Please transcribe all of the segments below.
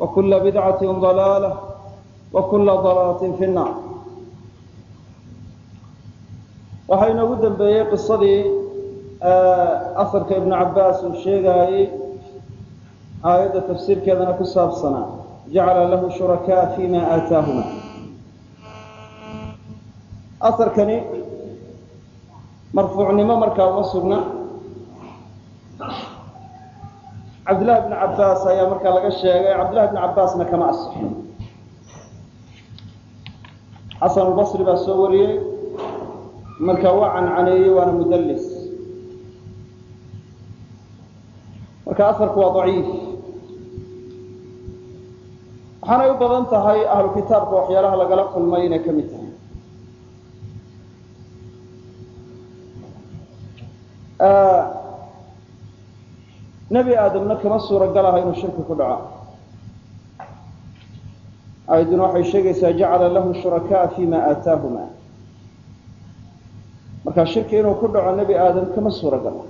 وكل بدعة ضلالة وكل ضلالة في النار waxaa inoogu dambeeyey qisadii afarka ibnu cabaas uu sheegaayey aayadda tafsiirkeedana ku saabsanaa jacala lahu shurakaa fima aataahuma aarkani marfuucnimo markaa uma sugna cabdillahi bni cabaas ayaa markaa laga sheegay cabdillahi bni cabaasna kama asixin xasan albasri baa soo wariyey marka waa cancaneeyey waana mudallis. Marka afarku waa daciif. Waxaanay u badan tahay ahlu kitaabka waxyaalaha lagala kulmay inay ka mid tahay nebi aadamna kama suura galaha inuu shirki ku dhaco. Aayaduna waxay sheegaysaa jacala lahu shurakaa fima aataahuma. Markaa shirki inuu ku dhaco nebi aadam kama suura gala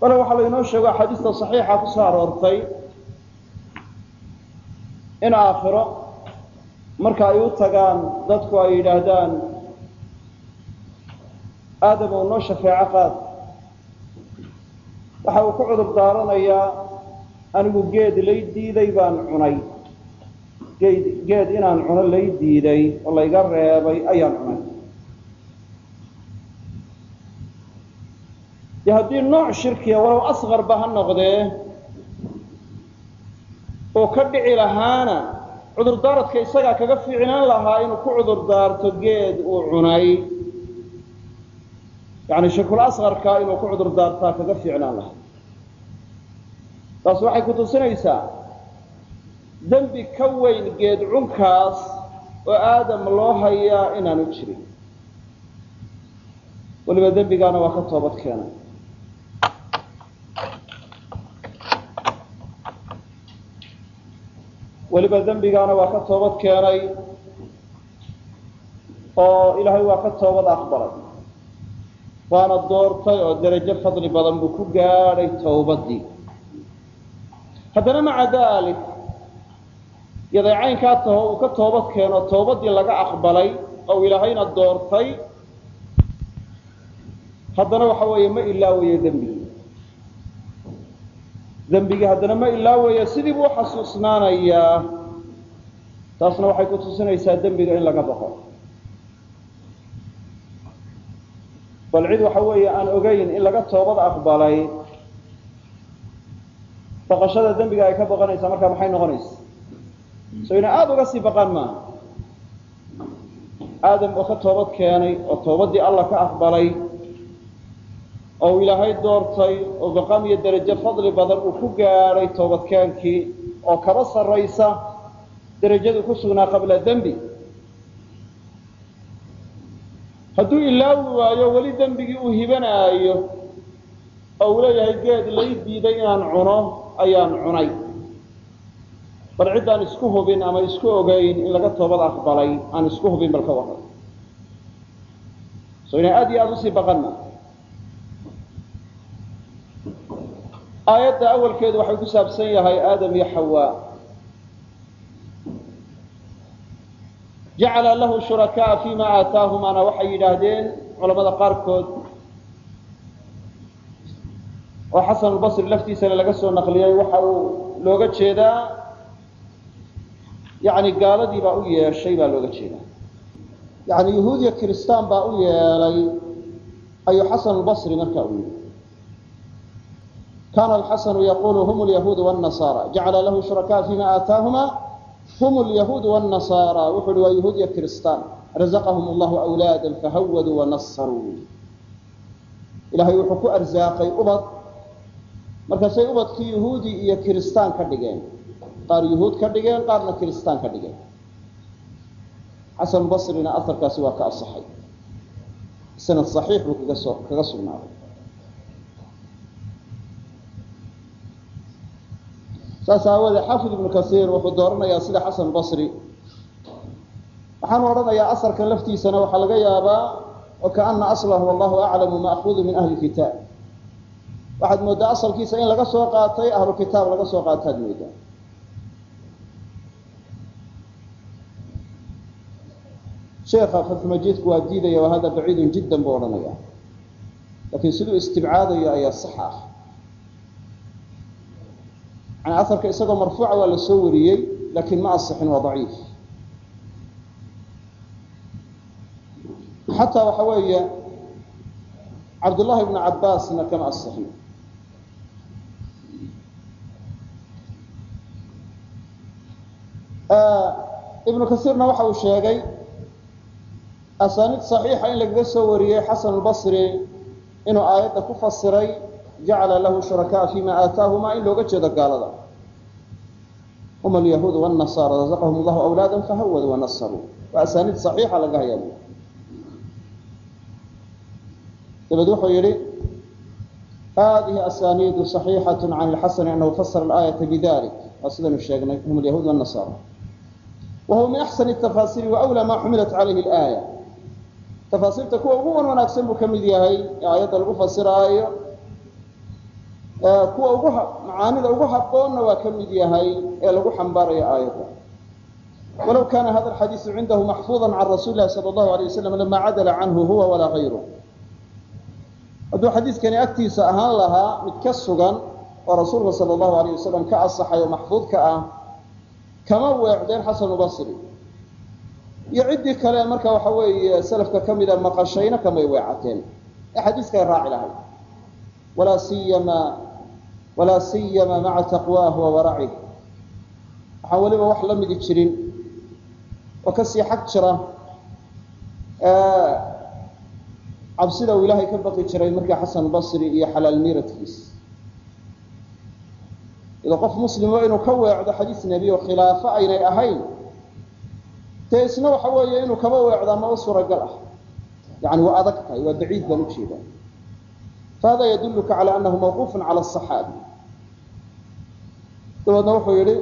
bale waxaa laynoo sheego axaadiista saxiixa ku soo aroortay in aakhiro marka ay u tagaan dadku ay yidhaahdaan aadam ou noo shafeeco qaad waxa uu ku cudur daaranayaa anigu geed lay diiday baan cunay. Geed inaan cuno lay diiday oo layga reebay ayaan cunay. Dee haddii nooc shirkiya walow asqarba ha noqdee oo ka dhici lahaana cudurdaaradka isagaa kaga fiicnaan lahaa inuu ku cudur daarto geed uu cunay. Yani shirkul asqarka inuu ku cudur daartaa kaga fiicnaan lahaa taas waxay ku tusinaysaa dembi ka weyn geed cunkaas oo aadam loo hayaa inaanu jirin. Weliba dembigaana waa ka toobad keenay weliba dembigaana waa ka toobad keenay oo ilaahay waa ka toobad aqbalay. Waana doortay oo derajo fadli badan buu ku gaadhay towbaddii haddana maca dalik yaday caynkaa taho uu ka toobad keeno toobaddii laga aqbalay oo ilaahayna doortay haddana waxa weeye ma ilaawayo dembigii dembigii haddana ma ilaawayo sidii buu uxasuusnaanayaa taasna waxay ku tusinaysaa dembiga in laga baqo bal cid waxa weeye aan ogeyn in laga toobad aqbalay baqashada dembiga ay ka baqanaysaa markaa maxay noqonaysa? So ina aada uga sii baqaan maaha aadam oo ka toobad keenay oo toobaddii allah ka aqbalay oo ilaahay doortay oo maqaam iyo derajo fadli badan uu ku gaadhay toobadkeenkii oo kaba sarraysa derajadu ku sugnaa qabla dembi. Hadduu ilaawi waayo weli dembigii uu hibanaayo oo uu leeyahay geed lay diiday inaan cuno ayaan cunay. Bal ciddaan isku hubin ama isku ogeyn in laga toobad aqbalay aan isku hubin bal ka waran so inay aad iyo aada u sii baqanna. Aayadda awalkeedu waxay ku saabsan yahay aadam iyo xawaa. Jacala lahu shurakaa fima aataahumaana waxay yidhaahdeen culamada qaarkood oo xasan albasri laftiisana laga soo naqliyey waxa uu looga jeedaa yani gaaladii baa u yeeshay baa looga jeedaa. Yani yahuudiya kiristaan baa u yeelay ayuu xasan albasri markaa u yidhi. Kana alxasanu yaqulu hum lyahuudu wاnasara jacala lahu shurakaa fima aataahuma hum lyahuudu wاnasara wuxu uhi waa yahuudiya kiristaan. Razaqahum allahu awlaada fahawaduu wanasaruu ilahay wuxuu ku arsaaqay ubad markaasay ubadkii yahuudi iyo kiristaan ka dhigeen qaar yuhuud ka dhigeen qaarna kiristaan ka dhigeen. Xasan basrina aharkaasi waa ka asaxay sanad saxiix buu kaga soo kaga sugnaaday. Saas aawoodee xaafid ibnu kasiir wuxuu dooranayaa sida xasan basri. Waxaanu odhanayaa asarkan laftiisana waxaa laga yaabaa wakaana aslahu wallahu aclamu maakuudu min ahli kitaab waxaad mooddaa asalkiisa in laga soo qaatay ahlu kitaab laga soo qaataad mooddaa sheekha fatxumajiidku waa diidaya wa hada baciidun jiddan buu odhanaya laakiin siduu istibcaadayo ayaa sax ah. Yani aharka isagoo marfuuca waa la wariyey laakiin ma asixin waa daciif. Xataa waxa weeye cabdullahi ibnu cabbaasna kama asixin ibnu kasiirna waxa uu sheegay asaaniid saxiixa in lagaga soo wariyey xasan albasri inuu aayadda ku fasiray jacala lahu shurakaa fima aataahuma in looga jeedo gaalada hum alyahuud wاnasaara razaqahum allahu awlaada fahawadu wanasaruu waa asaaniid saxiixa laga hayaa dabed wuxuu yihi hadihi asaniidu صaxiixaة can اlxasani anahu fasara اlآayaةa bidalik waa sidaynu sheegnay hum alyahuud wالnasaara whuwa min axsan tafaasiiri wawlaa maa xumilat calayhi aaya tafaasiirta kuwa ugu wan wanaagsan buu ka mid yahay ee aayadda lagu fasiraayo kuwa ugu macaanida ugu haboonna waa ka mid yahay ee lagu xambaarayo aayadda walow kaana hada xadiiu cindahu maxfuuda can rasuuli lahi sal allahu alay wasalam lama cadala canhu huwa walaa ayru hadduu xadiiskani agtiisa ahaan lahaa mid ka sugan oo rasuulka sal allahu alayh wasalam ka asaxay oo maxfuudka ah kama weecdeen xasanu basri. Iyo ciddii kale marka waxa weeye salafka ka mida maqashayna kamay weecateen. Ee xadiiskay raaci lahayd. Walaa siyama walaa siyama maca taqwaahu wa waracih waxaan weliba wax la midi jirin oo ka sii xag jira cabsida uu ilaahay ka baqi jiray markii xasan basri iyo xalaal ida qof muslimo inuu ka weecdo xadiis nebi oo khilaafo aynay ahayn dee isna waxa weeye inuu kaba weecdaa ma u suuragal ah yani waa adag tahay waa baciid baan ujeeda fahada yadulluka cala anahu mawquufun cala aصaxaabi dabeedna wuxuu yihi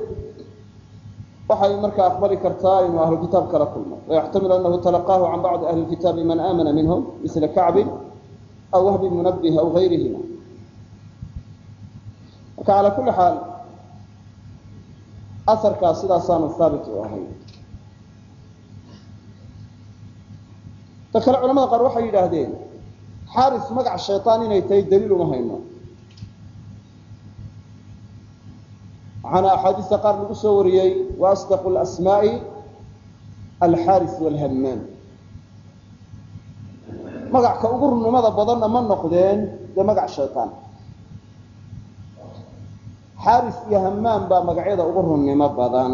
waxay markaa aqbali kartaa inuu ahlu kitaab kala kulmo wayaxtamilu anahu talaqaahu can bacdi ahli kitaabi man aamana minhum misla kacbin aw wahbi munabih aw gayrihima marka calaa kulli xaal asarkaas sidaasaanu haabit u ahay. Ta kale culamada qaar waxay yidhaahdeen xaaris magac shayطaan inay tahay daliil uma hayno. Waxaana axaadiista qaar lagu soo wariyey waasdaqu lasmaa'i alxaaris walhammaan. Magacka ugu runnimada badanna ma noqdeen dee magac shayطaan xaaris iyo hammaan baa magacyada ugu runnimo badan.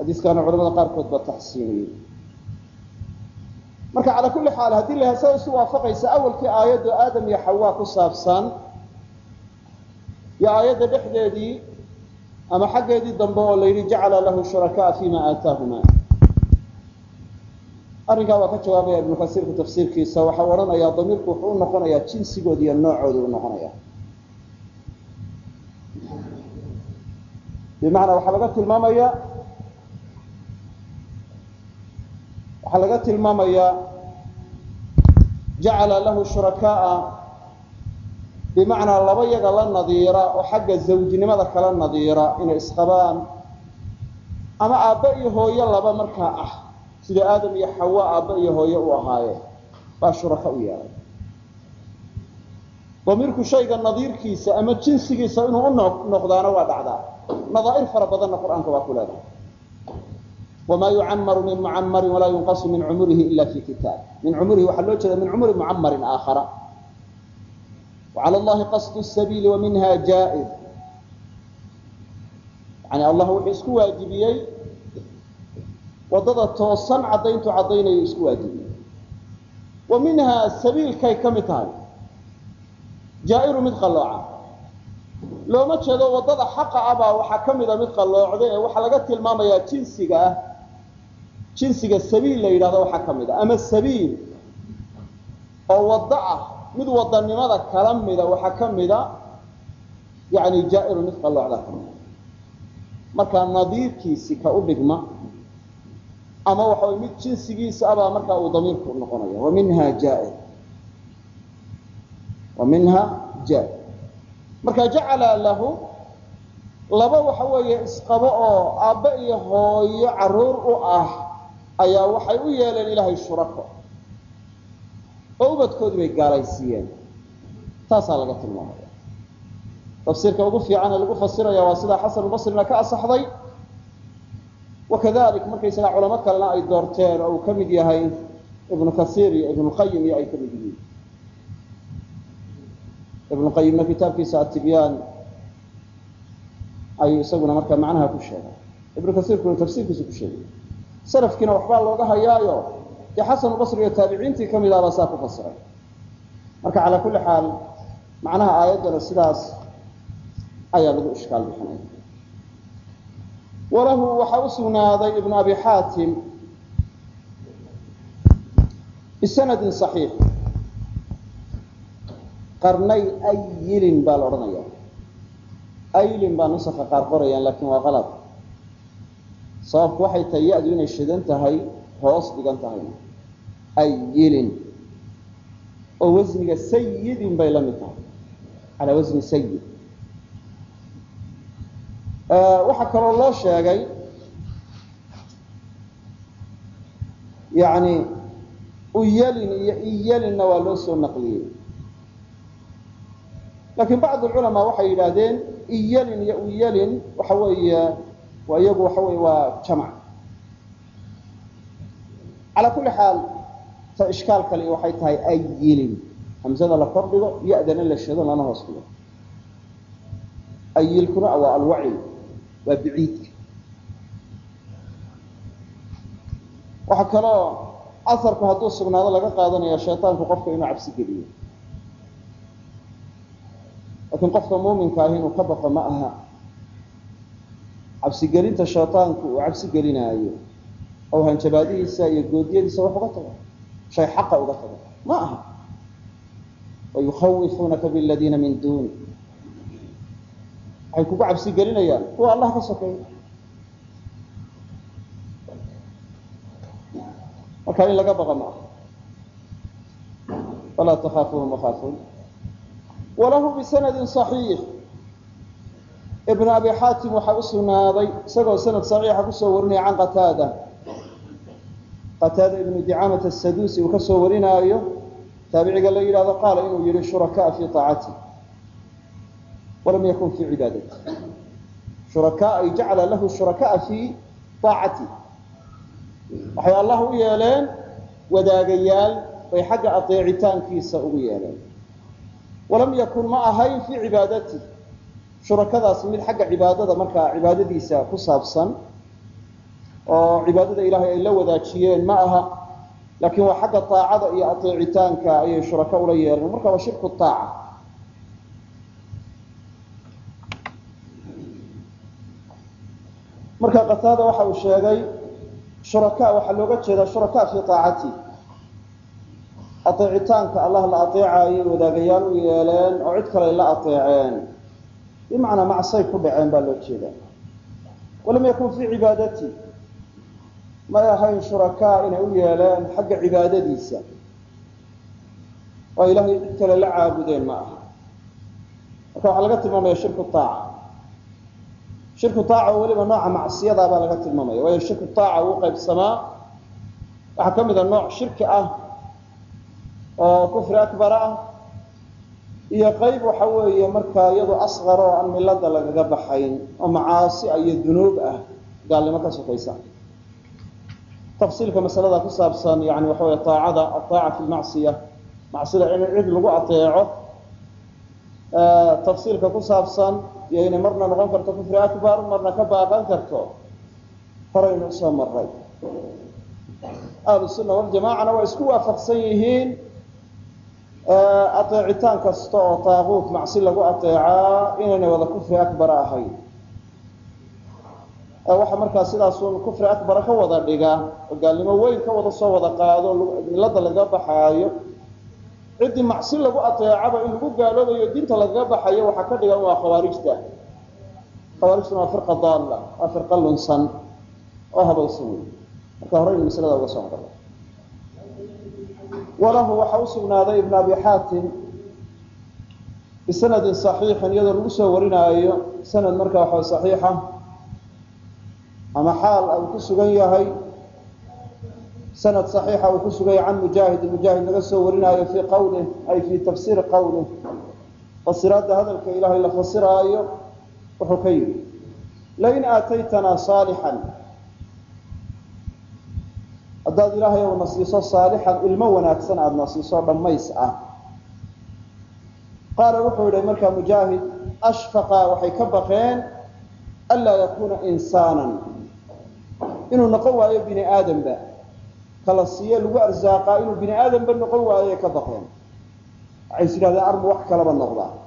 Xadiiskaana culamada qaarkood baa taxsiiniyey marka calaa kulli xaal haddii la isu waafaqaysa awalkii aayaddu aadam iyo xawaa ku saabsan iyo aayadda dhexdeedii ama xaggeedii dambe oo la yidhi jacala lahu shurakaa fima aataahuma arrinkaa waa ka jawaabaya ibnu kasiirku tafsiirkiisa. Waxau odhanayaa damiirku wuxuu u noqonayaa jinsigooda iyo noocooda u bimacnaa waxaa laga tilmaamaya waxaa laga tilmaamayaa jacala lahu shurakaaa bimacnaa laba yaga la nadiira oo xagga zawjnimada kala nadiira inay isqabaan. Ama aabbe iyo hooyo laba markaa ah sida aadam iyo xawa aabbe iyo hooyo u ahaayeen baa shuraka u yeelay. Damiirku shayga nadiirkiisa ama jinsigiisa inuu u noqdaana waa dhacdaa nadaair fara badanna qur'aanka waa ku leedahay. wamaa yucamaru min mucamarin walaa yunqasu min cumurihi ila fi kitaab min cumurihi waxaa loo jeeda min cumuri mucamarin aakhara wacala allahi qasdu sabiili wa minha yani allah wuxuu isku waajibiyey waddada toosan caddayntu caddaynayo isku waajibiyey wa sabiilkay ka mid tahay jaa-iru mid qallooca looma jeedo waddada xaqa ah waxaa ka mida mid qalloocda ee waxaa laga tilmaamayaa jinsiga ah. Jinsiga sabiil la yidhahdo waxaa ka mid a ama sabiil oo waddo ah mid wadanimada kala mida waxaa ka mida yani jaa'iru mid qalloocdaa ka markaa nadiirkiisi ka u dhigma ama waxa way mid jinsigiisa abaa markaa uu damiirku noqonaya wa minha jaair. Wa minha jaair marka jacala lahu laba waxa weeye isqabo oo aabbe iyo hooyo carruur u ah ayaa waxay u yeeleen ilaahay shurako. Oo ubadkoodii bay gaalaysiiyeen. Taasaa laga tilmaamaya. Tafsiirka ugu fiican ee lagu fasiraya waa sidaa xasanulbasrina ka asaxday. Wakadalik markaysaga culamo kalena ay doorteen oo uu ka mid yahay ibnu kasiir iyo ibnulqayim iyo ay ka mid yihiin ibnuqayimna kitaabkiisa atibyaan ayuu isaguna markaa macnaha ku sheegay. Ibnu kasiirkuna tafsiirkiisa ku sheegay. Salafkiina waxbaa looga hayaayo. Dee xasanulbasri iyo taabiciintii ka mid ahbaa saa ku fasiray marka calaa kulli xaal macnaha aayaddana sidaas ayaa lagu ishkaal bixinaya walahu waxaa u sugnaaday ibnu abi xaatim bisanadin صaxiix qarnay ayilin baa la odhanaya aylin baa nusaka qaar qorayaan laakiin waa qalad sababku waxay tahay ya-du inay shidan tahay hoos dhigan tahayna ayilin oo wasniga sayidin bay la mid tahay. Calaa wasni sayid waxaa kaloo loo sheegay yani uyalin iyo iyalinna waa loo soo naqliyey laakiin bacd culamaa waxay yidhaahdeen iyalin iyo uyalin waxa weeye iyagu waxa wey waa jamc calaa kulli xaal ta ishkaal kale waxay tahay ayilin hamsada la kor dhigo ya-dana la shado lana hoos dhigo. Ayilkuna waa alwacil waa biciidka waxaa kaloo asarku hadduu sugnaado laga qaadanaya shaytaanku qofka inuu cabsi geliyo laakiin qofka muuminka ahi inuu ka baqo ma aha. Cabsigelinta shaytaanku uu cabsi gelinaayo oo hanjabaadihiisa iyo goodiyadiisa wax uga tago shay xaqa uga tago ma aha. Wayukhawifunaka biladiina min duuni waxay kugu cabsi gelinayaan kuwa allah ka sokeeya marka in laga baqa ma aha. Falaa takaafuuhum wakaafuun walahu bisanadi صaxiix ibn abi xaatim waxaa u sugnaaday isagoo sanad صaxiixa ku soo warinaya can qataada. Qataada ibnu dicaamat asadusi uu ka soo warinaayo taabiciga la yidhahdo qaala inuu yihi shurakaa fi aacati walam yakun fi cibaadati. Shurakaa ay jacala lahu shurakaa fi aacati waxay allah u yeeleen wadaagayaal bay xagga adeecitaankiisa ugu yeeleen walam yakun ma ahayn fii cibaadati. Shurakadaas mid xagga cibaadada markaa cibaadadiisa ku saabsan oo cibaadada ilaahay ay la wadaajiyeen ma aha. Laakiin waa xagga aacada iyo adeecitaanka ayay shuraka ula yeeleen. Marka waa shirku aaca marka qataada waxa uu sheegay shuraka waxaa looga jeedaa shuraka fii aacati adeecitaanka allah la adeecayay wadaagayaal u yeeleen oo cid kale la adeeceen bimacnaa macsay ku dhaceen baa loo jeedaa. Walam yakun fii cibaadati. May ahayn shurakaa inay u yeeleen xagga cibaadadiisa. Oo ilaahay cid kale la caabudeen ma aha. Marka waxaa laga tilmaamaya shirku aaca shirku aaca oo weliba nooca macsiyada baa laga tilmaamaya. Waayo shirku aaca uu qaybsamaa. Waxaa ka mida nooc shirki ah kufri akbar ah. Iyo qayb waxa weeye markaa iyadu asqar oo aan milada lagaga baxayn oo macaasi iyo dunuub ah gaalnimo ka sokaysa tafsiilka masalada ku saabsan yani waxa wey aacada aaaca fi lmacsiya macsida in cid lagu adeeco tafsiilka ku saabsan iyo inay marna noqon karto kufri akbar marna ka baaqan karto horaynu u soo maray ahlu sunna waljamacana waa isku waafaqsan yihiin ateecitaan kasta oo taaquut macsi lagu ateecaa inaynay wada kufri akbara ahayn. Waxa markaa sidaasun kufri akbara ka wada dhiga oo gaalnimo weyn ka wada soo wada qaado milada lagaga baxaayo ciddii macsi lagu ateecaba in lagu gaaloobayo diinta lagaga baxayo waxaa ka dhigan waa khawaarijta. Khawaarijtuna waa firqa daalla waa firqa lunsan oo habaysan. Wey marka horeynu maslada uga soo noqona walahu waxaa usugnaaday ibn abi xaatim bisanadin صaxiixin iyadoo lagu soo warinaayo sanad marka waxa صaxiixa ama xaal uu ku sugan yahay sanad صaxiixa uu ku sugan yahay can mujaahid mujaahid laga soo warinaayo fii qawlih ay fii tafsiiri qawlih fasiraadda hadalka ilaahay la fasiraayo wuxuu ka yidhi lain aataytanaa صaalixan haddaad ilaahay na siiso saalixan ilmo wanaagsan aada na dhammays ah. Qaala wuxuu yihi markaa mujaahid ashfaqa waxay ka baqeen anlaa yakuuna insaanan. Inuu noqon waayo bini aadamba. Kala siiye lagu arsaaqaa inuu bini aadamba noqon waayoay ka baqeen. Waxay is yidhahdeen armu wax kalaba noqdaa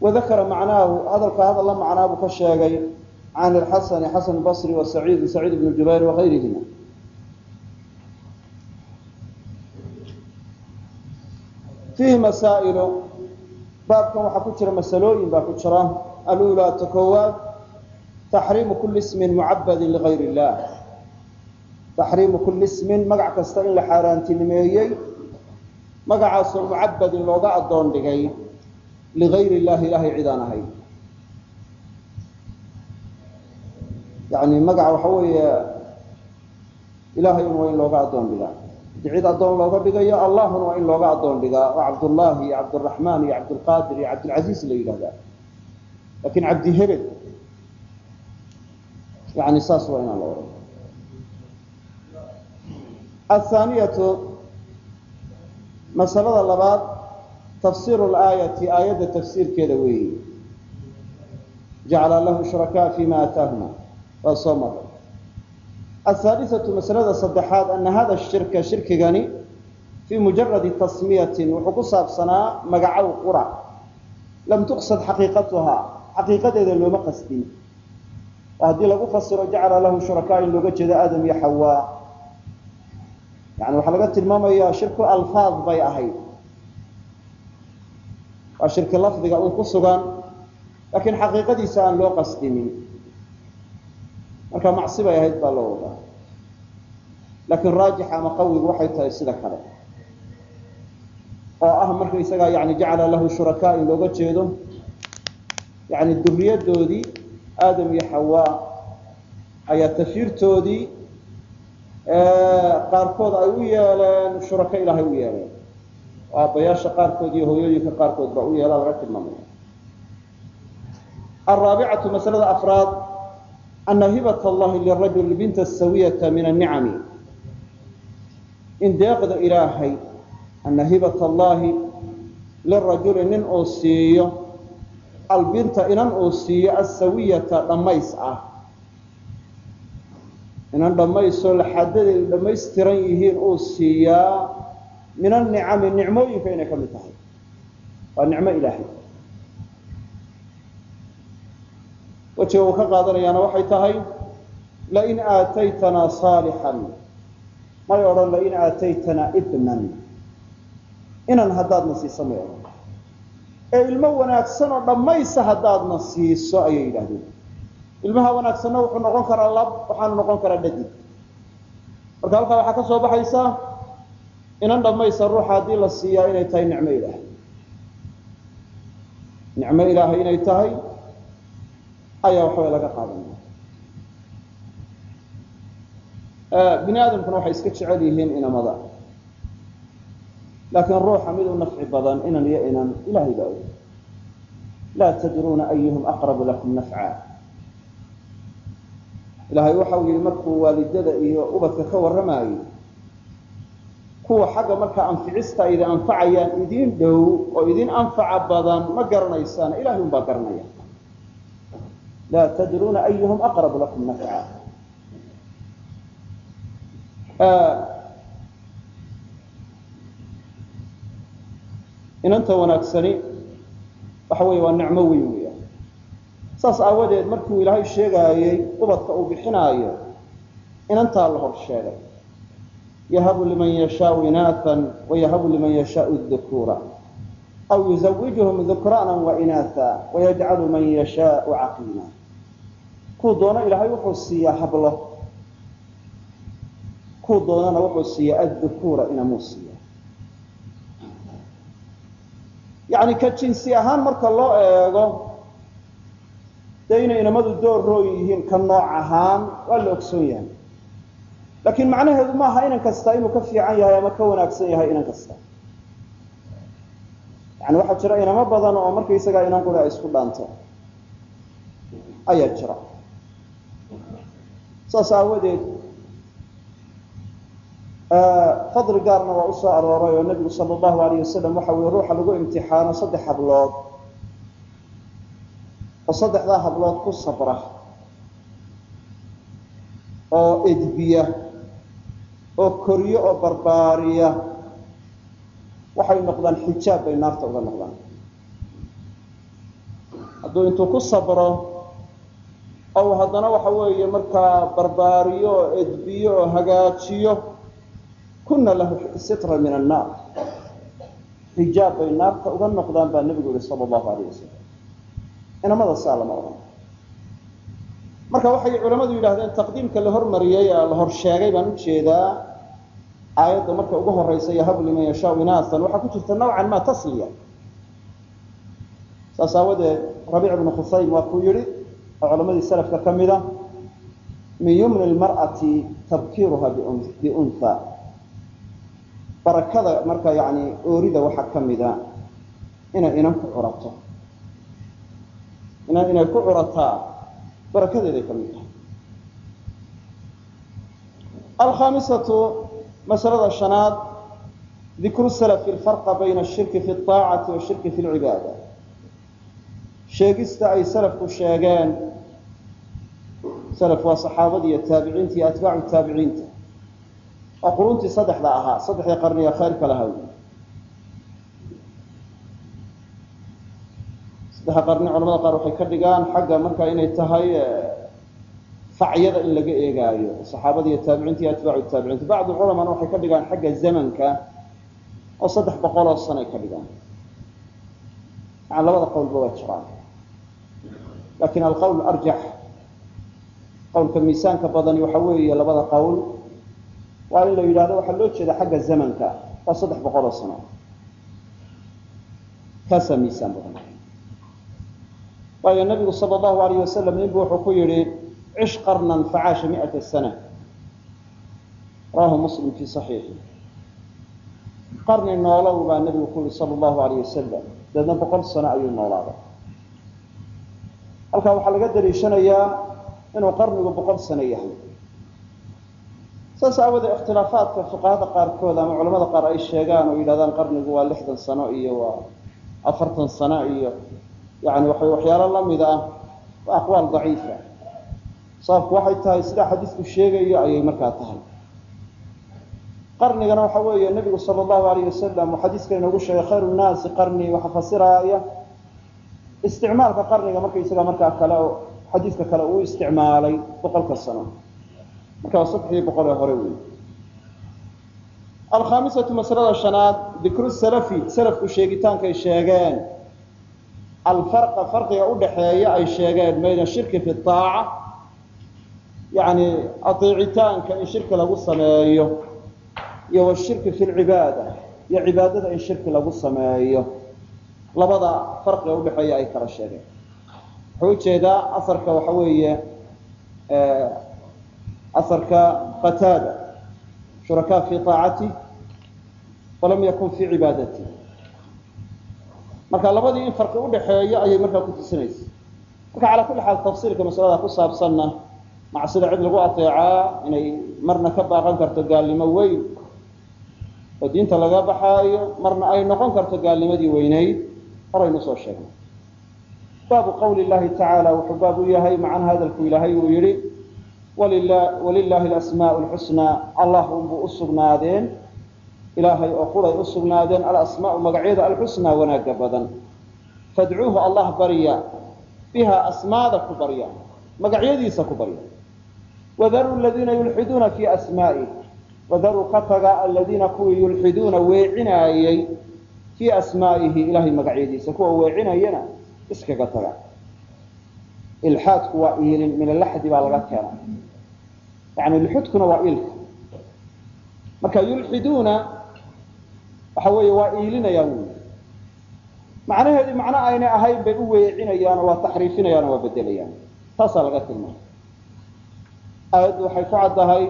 wadakara macnaahu hadalka hadalla macnaa buu ka sheegay can ilxasani xasan basri wa saciid saciid ibn jubayr wagayrihima fiihi masaa'ilu baabkan waxaa ku jira masalooyin baa ku jira alulaa ta koowaad taxriimu kuli ismin mucabadin ligayr illah taxriimu kuli ismin magac kasta in la xaaraantinimeeyey magacaasoo mucabadin looga yani magaca waxa weeye ilahay un waa in looga addoon dhigaa. Hadii cid addoon looga dhigayo allahuna waa in looga addoon dhigaa. Oo cabdullahi iyo cabdiraxmaan iyo cabdulqaadir iyo cabdilcaziiz la yidhahdaa laakiin cabdi hebel saas waa inaan la ohan athaaniyatu masalada labaad tafsiru laayati aayadda tafsiirkeeda weeyi. Jacala lahu shurakaa fima aataahuma waa soo maray. Ahaalisatu masalada saddexaad ana hada shirka shirkigani fii mujaradi tasmiyatin wuxuu ku saabsanaa magacow qura. Lam tuqsad xaqiiqatuhaa xaqiiqadeeda looma qasdin. Oo haddii lagu fasiro jacala lahu shurakaa in looga jeedo aadam iyo xawaa. Yani waxaa laga tilmaamayaa shirku alfaad bay ahayd. Waa shirki lafdiga un ku sugan laakiin xaqiiqadiisa aan loo qasdinin marka macsi bay ahayd baa loo wadaa. Laakiin raajixa ama qawigu waxay tahay sida kale. Oo ah marka isagaa yani jacala lahu shurakaa in looga jeedo. Yani duriyadoodii aadam iyo xawaa ayaa tafiirtoodii qaarkood ay u yeeleen shurako ilaahay u yeeleen. Oo aabbayaasha qaarkood iyo hooyooyinka qaarkood baa u yeelaa laga tilmaamaya araabicatu masalada afraad ana hibat allahi lirajuli binta sawiyata min anicami in deeqda ilaahay ana hibat allahi lirajuli nin uu siiyo albinta inan uu siiyo asawiyata dhammays ah inan dhammaysoo laxadadeedu dhammaystiran yihiin uu siiyaa min anicami nicmooyinka inay ka mid tahay waa nicmo ilaahay wejiga uu ka qaadanayaana waxay tahay lain aataytanaa saalixan may odhan lain aataytanaa ibnan inan haddaadna siiso may odhan. Ee ilmo wanaagsan oo dhammaysa haddaadna siiso ayay yidhahdeen. Ilmaha wanaagsanna wuxuu noqon karaa lab waxaanu noqon karaa dhadig. Marka halkaa waxaa ka soo baxaysaa inan dhammaysa ruuxa haddii la siiyaa inay tahay nicmo ilaahay. Nicmo ilaahay inay tahay ayaa waxaway laga qaadanaya bini aadamkuna waxay iska jecel yihiin inamada. Laakiin ruuxa mid u nafci badan inan iyo inan ilahay baa og laa tadruuna ayuhum aqrabu lakum nafca ilaahay waxa uu yihi markuu waalidada iyo ubadka ka warramaayey kuwa xagga markaa anficista idin anfacayaan idin dhow oo idin anfaca badan ma garanaysaan. Ilahay un baa laa tadruuna ayuhum aqrabu lakum nafca inanta wanaagsani waxa weeye waa nicmo weyn weeyaan saas aawadeed markuu ilaahay sheegaayey ubadka uu bixinaayo inantaa la hor sheegay yahabu liman yashaau inaathan wayahabu liman yashaau dukuura aw yuzawijuhum dukraana wainaatha wayajcalu man yashaau caqiima kuu doono ilaahay wuxuu siiyaa hablo. Kuu doonana wuxuu siiyaa addukuura inamuu siiya yani ka jinsi ahaan marka loo eego dee inay inamadu door rooy yihiin ka nooc ahaan waa la ogsoon yahay. Laakiin macnaheedu maaha inan kasta inuu ka fiican yahay ama ka wanaagsan yahay inan kasta yani waxaa jira inamo badan oo markaysagaa inan qura ay isku dhaanto. Ayaa jira saas aawadeed fadli gaarna waa u soo arooray oo nebigu sala allahu alayh wasalam waxa weye ruuxa lagu imtixaano saddex hablood. Oo saddexdaa hablood ku sabra oo edbiya oo koriyo oo barbaariya. Waxay noqdaan xijaab bay naarta uga noqdaan. Hadduu intuu ku sabro ou haddana waxa weeye markaa barbaariyo oo edbiyo oo hagaajiyo kuna lahu sitra min annaar. Xijaab bay naarta uga noqdaan baa nebigu yihi sala allahu alayh wasalam inamada saa lama odhan marka waxay culamadu yidhahdeen taqdiimka la hormariyey la hor sheegay baan u jeedaa aayadda marka ugu horeysa yahabu liman yashaau inaasan waxaa ku jirta nawcan ma tasliya. Saas aawadeed rabiic ibnu khusaym waa kuu yihi oo culamadii salafka ka mida min yumni lmar'ati tabkiiruha biuntha. Barakada marka yani oorida waxaa ka mida inay inan ku curato. Inan inay ku curataa barakadeeday ka mid tahay. Alkhaamisatu masalada shanaad dikru salafi alfarqa bayna ashirki fi aacati washirki fi lcibaada sheegista ay salafku sheegeen. Salaf waa saxaabadii iyo taabiciinta iyo atbaacu taabiciinta. Waa quruntii saddexda ahaa saddexdii qarniga khayrka lahaa saddexa qarni culamada qaar waxay ka dhigaan xagga marka inay tahay facyada in laga eegaayo. Saxaabada iyo taabiciinta iyo atbaacu taabiciinta. Bacdu culamana waxay ka dhigaan xagga zamanka oo saddex boqol oo ka dhigaan. Maa labada qowlba waa jiraan laakiin alqowl arjax qowlka miisaanka badani waxa weeye labada qowl. Waa in la yidhahdo waxaa loo jeeda xagga zamanka waa saddex boqol oo sano. Kaasaa miisaan badan. Waayo nabigu sal allahu alayh wasalam ninbu wuxuu ku yihi cish qarnan facaasha miata sana. Rawahu muslim fi saxiixi qarni noolow baa nabigu ku yihi sal allahu alayh wasalam dabeedna boqol sano ayuu noolaaday halkaa waxaa laga daliishanayaa inuu qarnigu boqol sano yahay. Saas aawadee ikhtilaafaadka fuqahada qaarkood ama culamada qaar ay sheegaan oo yidhahdaan qarnigu waa lixdan sano iyo waa afartan sano iyo yani waxay waxyaalo la mid ah waa aqwaal daciifa. Sababku waxay tahay sidaa xadiisku sheegayo ayay markaa tahay. Qarnigana waxa weeye nebigu sala allahu alayh wasalam uu inoogu sheegay khayru nnaasi qarni waxa fasiraaya isticmaalka qarniga markaysaga markaa kale xadiiska kale uu isticmaalay boqolka sano. Marka waa saddexdii boqol ee hore wey alkhaamisatu masalada shanaad dikru salafi salafku sheegitaankay sheegeen. Alfarqa farqiga udhaxeeya ay sheegeen bayna shirki fi aaca yani adeecitaanka in shirki lagu sameeyo iyo washirki fi lcibaada iyo cibaadada in shirki lagu sameeyo labada farqiga udhaxeeya ay kala sheegeen. Wuxuu u jeedaa asarka waxa weeye asarka qataada shurakaa fi aacati walam yakun fi cibaadati. Marka labadii in farqi udhaxeeyo ayay markaa ku tusinaysa. Marka calaa kulli xaal tafsiilka masalada ku saabsanna macsida cid lagu ateecaa inay marna ka baaqan karto gaalnimo weyn oo diinta laga baxaayo marna ay noqon karto gaalnimadii weynayd horaynu soo sheegnay baabu qawli llahi tacaala wuxuu baab u yahay macana hadalku ilaahay uu yihi walilahi alasmaau lxusnaa allah unbuu u sugnaadeen ilaahay oo quray u sugnaadeen alasmaau magacyada alxusnaa wanaagga badan. Fadcuuhu allah barya biha asmaada ku barya magacyadiisa ku barya wadaruu ladiina yulxiduuna fii asmaa'ih wadaruu ka taga aladiina kuwii yulxiduuna weecinaayey fii asmaa'ihi ilahay magacyadiisa kuwa weecinayana iskaga taga. Ilxaadku waa iilin min alaxdi baa laga keena yani lxudkuna waa ilka marka yulxiduuna waxa weeye waa iilinayaan wy macnaheedii macno aynay ahayn bay u weecinayaan waa taxriifinayaan waa bedelayaan taasaa laga tilmaamay aayaddu waxay ku caddahay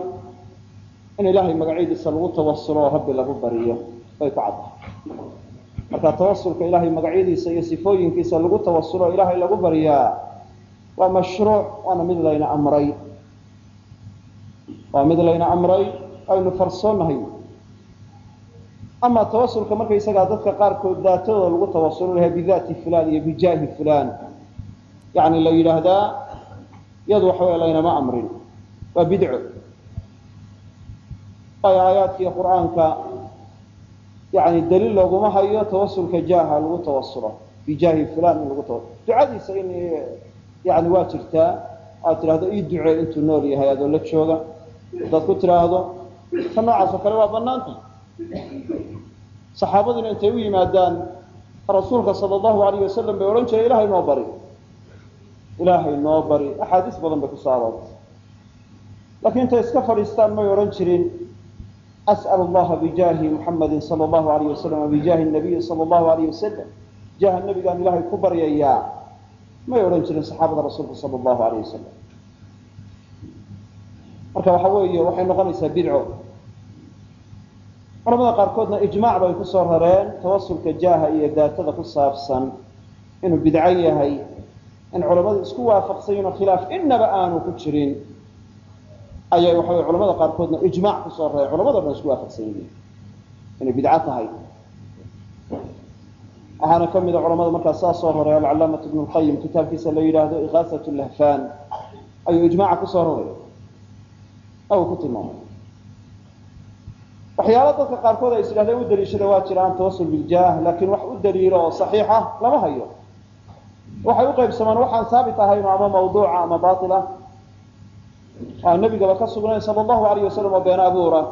in ilaahay magacyadiisa lagu tawasulo oo rabbi lagu bariyo. Bay ku caddahay marka tawasulka ilaahay magacyadiisa iyo sifooyinkiisa lagu tawasulo ilaahay lagu baryaa waa mashruuc waana mid layna amray. Waa mid layna amray aynu farsoonnahay ama tawasulka markaysagaa dadka qaarkood daatadooda lagu tawasulo laha bidaati fulan iyo bijaahi fulan yani la yidhaahdaa iyadu waxa wey laynama amrin. Waa bidco. Waayo aayaadkii qur'aanka yani daliil looguma hayo tawasulka jaaha lagu tawasulo bijaahi fulan in lagu ducadiisa in yani waa jirtaa aad tidhahdo ii ducee intuu nool yahay adoo la jooga. Haddaad ku tidhaahdo ta noocaas oo kale waa banaanta saxaabaduna intay u yimaadaan rasuulka sal allahu alayh wasalam bay odhan jireen ilahay noo bari. Ilaahay noo bari. Axaadiis badan bay ku soo aroortay laakiin intay iska fadhiistaan may odhan jirin as'al allaha bijaahi muxamadin sal allahu alayh wasalam bijaahi nabiyi sal allahu alayh wasalam jaaha nebigaan ilaahay ku baryayaa may odhan jirin saxaabada rasuulka sal allahu alayh wasalam marka waxa weeye waxay noqonaysaa bidco culamada qaarkoodna ijmaac bay ku soo rareen tawasulka jaaha iyo daatada ku saabsan inuu bidco yahay in culamadu isku waafaqsanyiin oo khilaaf inaba aanu ku jirin ayay waxa culamada qaarkoodna ijmaac ku soo rareen culamado dhan isku waafaqsan yihiin. Inay bidco tahay. Waxaana ka mida culamada markaas saa soo raray alcalaamatu ibnu lqayim kitaabkiisa la yidhaahdo ikaasat lahfan ayuu ijmaaca ku soo raray uu ku tilmaamay. Waxyaala dadka qaarkood ay is u daliishada waa jiraan tawasul biljaah laakiin wax u daliilo oo saxiixa lama hayo. Waxay u qaybsamaan waxaan saabit ahayno ama mawduuca ama baila aan nebigaba ka sugnayn sala allahu alayh wasalam oo been abuura.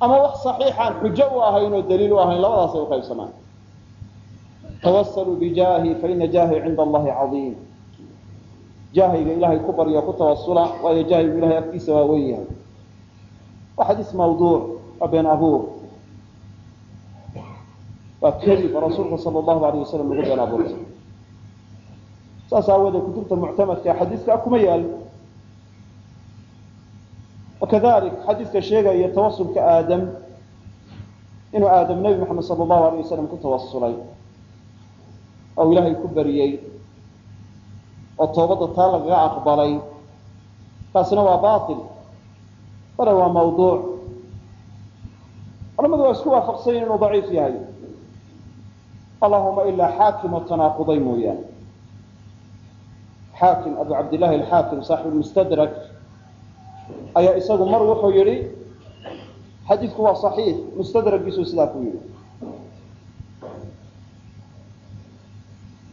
Ama wax saxiixaan xujo u ahayn oo daliil u ahayn labadaasay uqaybsamaan tawasaluu bijaahi faina jaahi cinda allahi caiim jaahayga ilaahay ku baryo ku tawasula waayo jaahaygu ilahay agtiisa waa weyn yahay. Waa xadiis mawduuc waa been abuur. Waa kadib rasuulka sal allahu alayh wasalam lagu been abuurtay saas aawoodee kutubta muctamadka xadiiska kuma yaal wakadalik xadiiska sheegaya tawasulka aadam inuu aadam nebi moxamed sal allahu alayh wasalam ku tawasulay oo ilaahay ku bariyey oo toobadda taa lagaga aqbalay taasina waa bail bale waa mawduuc culamadu waa isku waafaqsanyiin inuu daciif yahay allahuma ilaa xaakim tanaaquday mooyaane xaakim abu cabdillahi alxaakim saaxibu mustadrak ayaa isagu mar wuxuu yihi xadiidku waa صaxiix mustadragiisuu sidaa ku yihi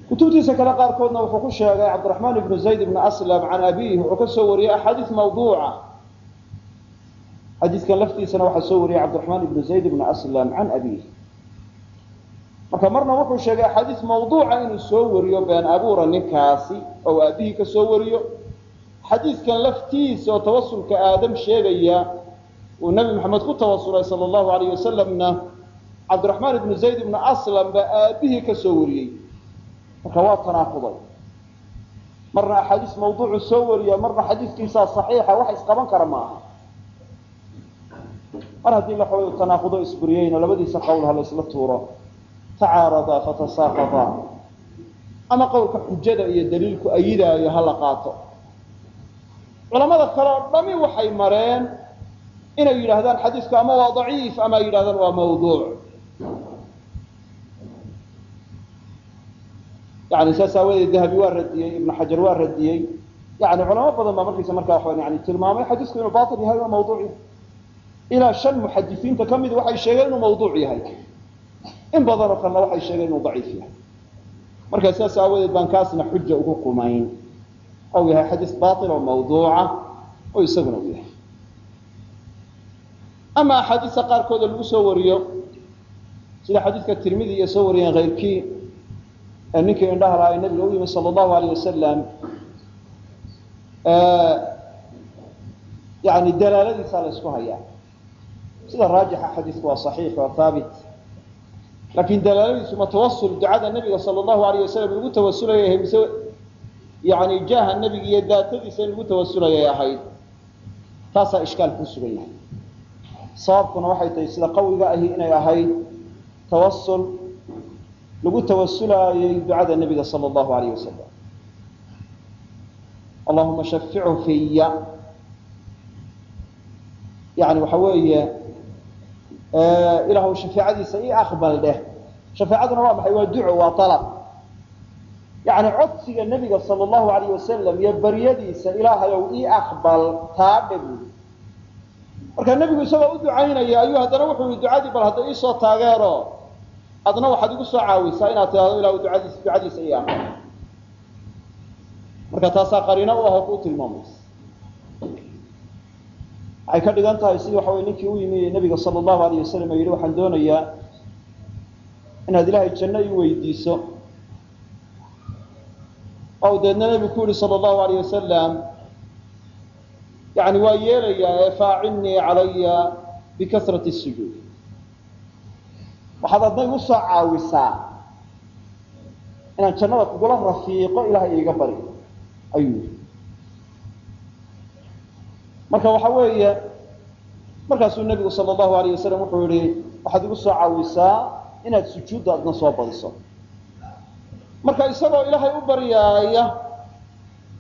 kutubtiisa kale qaarkoodna wuxuu ku sheegay cabdiraxmaan ibnu zayd ibn aslam can abiih wuxuu ka soo wariyey axaadiis mawduuca. Xadiiskan laftiisana waxaa soo wariyey cabdiraxmaan ibnu zayd ibn aslam can abiih marka marna wuxuu sheegay axaadiis mawduuca inuu soo wariyo been abuura ninkaasi oo aabihii ka soo wariyo xadiiskan laftiisa oo tawasulka aadam sheegaya uu nebi maxamed ku tawasulay sala allahu alayh wasalamna cabdiraxmaan ibnu zayd ibnu aslam baa aabihii ka soo wariyey. Marka waa tanaaquday. Marna axaadiis mawduucu soo wariya marna xadiiskiisaa saxiixa wax isqaban kara ma mar haddii laxooy tanaaqudo isburiyeyna labadiisa qowl ha la isla tuuro. Tacaaradaa fatasaaqadaa ama qowlka xujada iyo daliilku ayidaayo ha la qaato culamada kale oo dhami waxay mareen inay yidhaahdaan xadiisku ama waa daciif ama ay yidhahdaan waa mawduuc. Yani saas aawadeed dahabi waa radiyey ibnu xajar waa radiyey. Yani culamo badan baa markiisa markaa wa yani tilmaamay xadiisku inuu bail yahay waa mawduuc. Yahay ilaa shan muxadisiinta ka mid waxay sheegeen inuu mawduuc yahay. In badanoo kalena waxay sheegeen inuu daciif yahay. Markaa sidaas aawadeed baan kaasna xuja ugu qumayn ou yahay xadiis baail oo mawduuca oo isaguna u yahay ama axaadiista qaarkooda lagu soo wariyo sida xadiidka tirmidi iyo soo wariyeen keyrkii ee ninkii indhaha lahaa nabiga u yimi sala allahu alayh wasalam yani dalaaladiisaa la isku hayaa sida raajixa xadiisku waa saxiix waa haabit laakiin dalaaladiisu ma ducada nabiga sala allahu alayh wasalam lagu tawasulaya mise yani jaaha nebiga iyo daatadiisa in lagu tawasulayay ahayd. Taasaa ishkaal ku sugan yahay. Sababkuna waxay tahay sida qawiga ahi inay ahayd tawasul lagu tawasulaayay ducada nebiga sala allahu alayh wasalam allahuma shafichu fiya yani waxa weeye ilaahu shafeecadiisa ii aqbal dheh. Shafeecaduna waa maxay? Waa duco waa alab yani codsiga nebiga sala allahu alayh wasalam iyo baryadiisa ilaahayow ii aqbal taadhe buui marka nebigu isagoo u ducaynaya ayuu haddana wuxuu yihi ducadii bal hadda iisoo taageero adna waxaad igu soo caawisaa inaad tidhahdo ilahu duadiis ducadiisa ii aqbal. Marka taasaa qariino u aho kuu tilmaamaysa. Waxay ka dhigan tahay sidii waxa wey ninkii u yimi nebiga sala allahu alayh wasalam oo yidhi waxaan doonayaa inaad ilaahay janno ii weydiiso ou deedna nebigu ku yihi sala allahu alayh wasalam yani waa yeelayaa ee faacinnii calaya bikasrati sujuud. Waxaad adna igu soo caawisaa inaan jannada kugula rafiiqo ilahay iiga bari ayuu yihi marka waxa weeye markaasuu nebigu sala allahu alayh wasalam wuxuu yihi waxaad igu soo caawisaa inaad sujuudda adna soo badiso marka isagoo ilaahay u baryaaya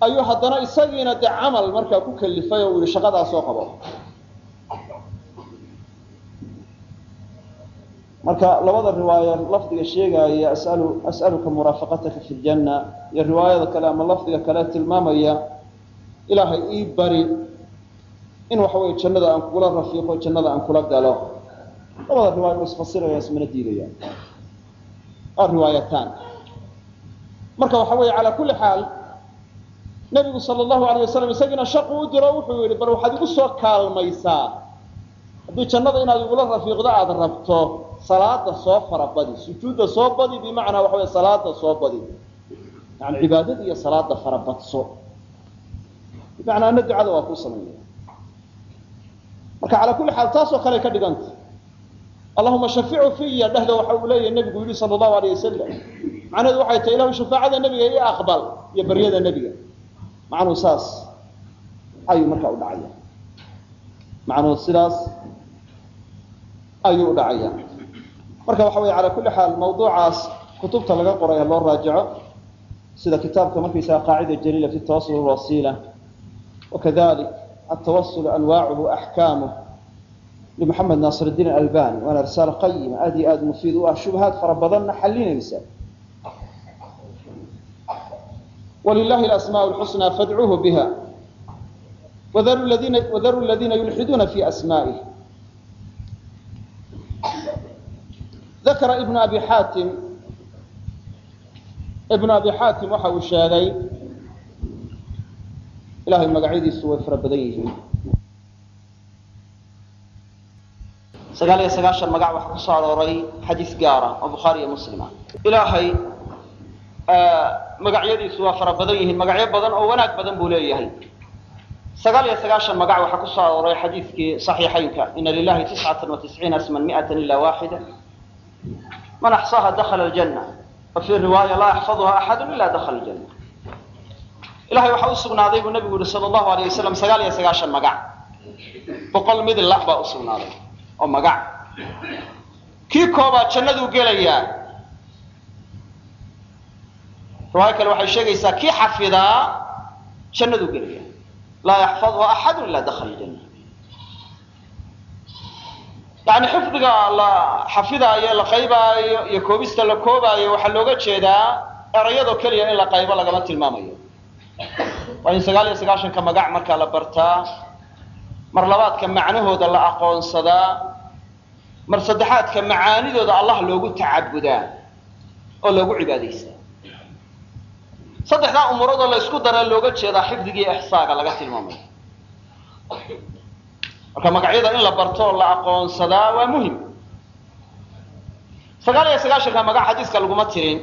ayuu haddana isagiina dee camal markaa ku kalifay oo uu yihi shaqadaa qabo. Marka labada riwaayo lafdiga sheegaaya asalu as'aluka muraafaqataka fi ljanna iyo riwaayada kale ama lafdiga kale tilmaamaya ilaahay ii bari in waxa weye jannada aan kugula rafiiqo jannada aan kula galo. Labada riwaayo wa isfasiraya ismana diidayaan. Waa riwaayataan marka waxa weeye calaa kulli xaal nebigu sala allahu alayh wasalam isagiina shaqu u diro wuxuu yihi bal waxaad igu soo kaalmaysaa. Haddii jannada inaad igula rafiiqdo aada rabto salaada soo farabadi sujuudda soo badi bimacnaa waxa wey salaada soo badi. Yani cibaadada iyo salaada farabadso bimacnaa ana ducada waa kuu samaynaya marka calaa kulli xaal taasoo kale ka dhiganta. Allahuma shaficu fiya dhehda waxa uu leeyahy nebigu yihi sala allahu alayh wasalam macnaheedu waxay tahay ilahu shafaacada nebiga iyo aqbal iyo baryada nebiga. Macnuhu saas ayuu markaa u dhacaya macnuhu sidaas ayuu u dhacaya marka waxa wey calaa kulli xaal mawduucaas kutubta laga qoray loo raajico sida kitaabka markaysaga qaacida jaliila fi tawasul wasiila wakadalik atawasul anwaacuhu axkaamuh limuxamed naasir albani waana risaalo qayima aad iyo aad mufiid u ah shubahaad fara badanna xalinaysa wlilahi asma lxusnى fadcuuhu biha wadaru ladiina yulxiduuna fi asma'ih dakara ibnu abi xaatim ibnu abi xaatim waxa uu sheegay. ilahay magacyadiisu way fara badan yihiin sagaal iyo sagaashan magac waxaa ku soo arooray xadiis gaara oo bukhaari iyo muslima ilaahay magacyadiisu waa fara badan yihiin magacyo badan oo wanaag badan buu leeyahay. Sagaal iyo sagaashan magac waxaa ku soo arooray xadiiskii صaxiixaynka ina lilahi tiscata watisciina asman miata ila waxida man axsaha dakla ljana wa fii riwaaya laa yaxfaduha axadu ila dakla ljana ilahay waxaa usugnaaday buu nabigu yihi sal allahu alayh wasalam sagaal iyo sagaashan magac. Boqol mid la baa usugnaaday oo magac. Kii koobaad jannaduu gelayaa riwaayo kale waxay sheegaysaa kii xafidaa jannaduu gelaya laa yaxfadha axadu ila dakhala janna yani xifdiga la xafidaayo la qaybaayo iyo koobista la koobaayo waxaa looga jeedaa erayadoo keliya in la qaybo lagama tilmaamayo. Waa in sagaal iyo sagaashanka magac markaa la bartaa mar labaadka macnahooda la aqoonsadaa mar saddexaadka macaanidooda allah loogu tacabudaa oo loogu cibaadaystaa saddexdaa umuuradoo la ysku dara looga jeedaa xifdiga iyo ixsaaga laga tilmaamayo marka magacyada in la barto la aqoonsadaa waa muhiim. Sagaal iyo sagaashanka magac xadiiska laguma tirin.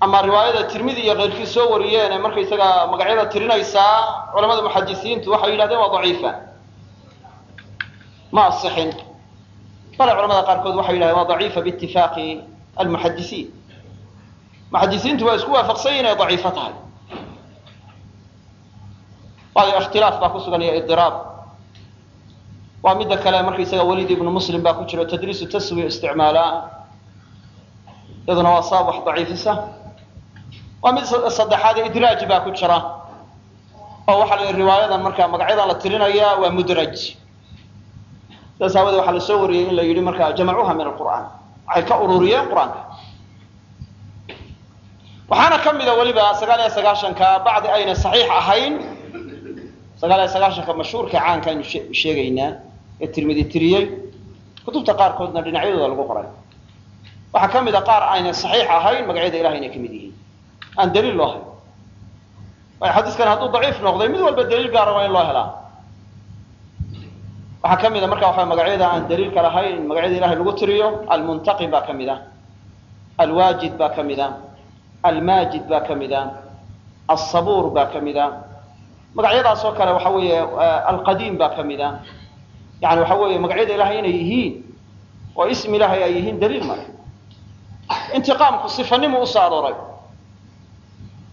Ama riwaayada tirmidi iyo keyrkii soo wariyeen ee markaysaga magacyada tirinaysaa culamada muxadisiintu waxay yidhahdeen waa daciifa. Ma asixin. Bale culamada qaarkood waxay yidhahdeen waa daciifa biitifaaqi almuxadisiin muxadisiintu waa isku waafaqsan yihiin ay daciifo tahay waayo ikhtilaaf baa ku sugan iyo idiraab waa midda kale markaysaga waliid ibnu muslim baa ku jiro tadriisu taswiya isticmaalaa iyaduna waa sabab wax daciifisa waa mid saddexaad idraaj baa ku jira oo waxaa la riwaayadan markaa magacyadan la tirinaya waa waxaana ka mida weliba sagaal iyo sagaashanka bacdi ayna saxiix ahayn. Sagaal iyo sagaashanka mashhuurka caanka aynu sheegaynaa ee tirmidi tiriyey. Kutubta qaarkoodna dhinacyadooda lagu qoray. Waxaa ka mid a qaar ayna saxiix ahayn magacyada ilahay inay ka mid yihiin. Aan daliil loo hayn. Waayo xadiiskan hadduu daciif noqday mid walba daliil gaara waa in loo helaa. Waxaa ka mid a marka waxa magacyada aan daliilka lahayn magacyada ilahay lagu tiriyo almuntaqim baa ka mid a. Alwaajid baa ka mid a almaajid baa ka mid a alsabuur baa ka mid a magacyadaas oo kale waxa weeye alqadiim baa ka mid a yani waxa weeye magacyada ilahay inay yihiin oo ismi ilahay ay yihiin daliil male intiqaamku sifanimo u soo arooray.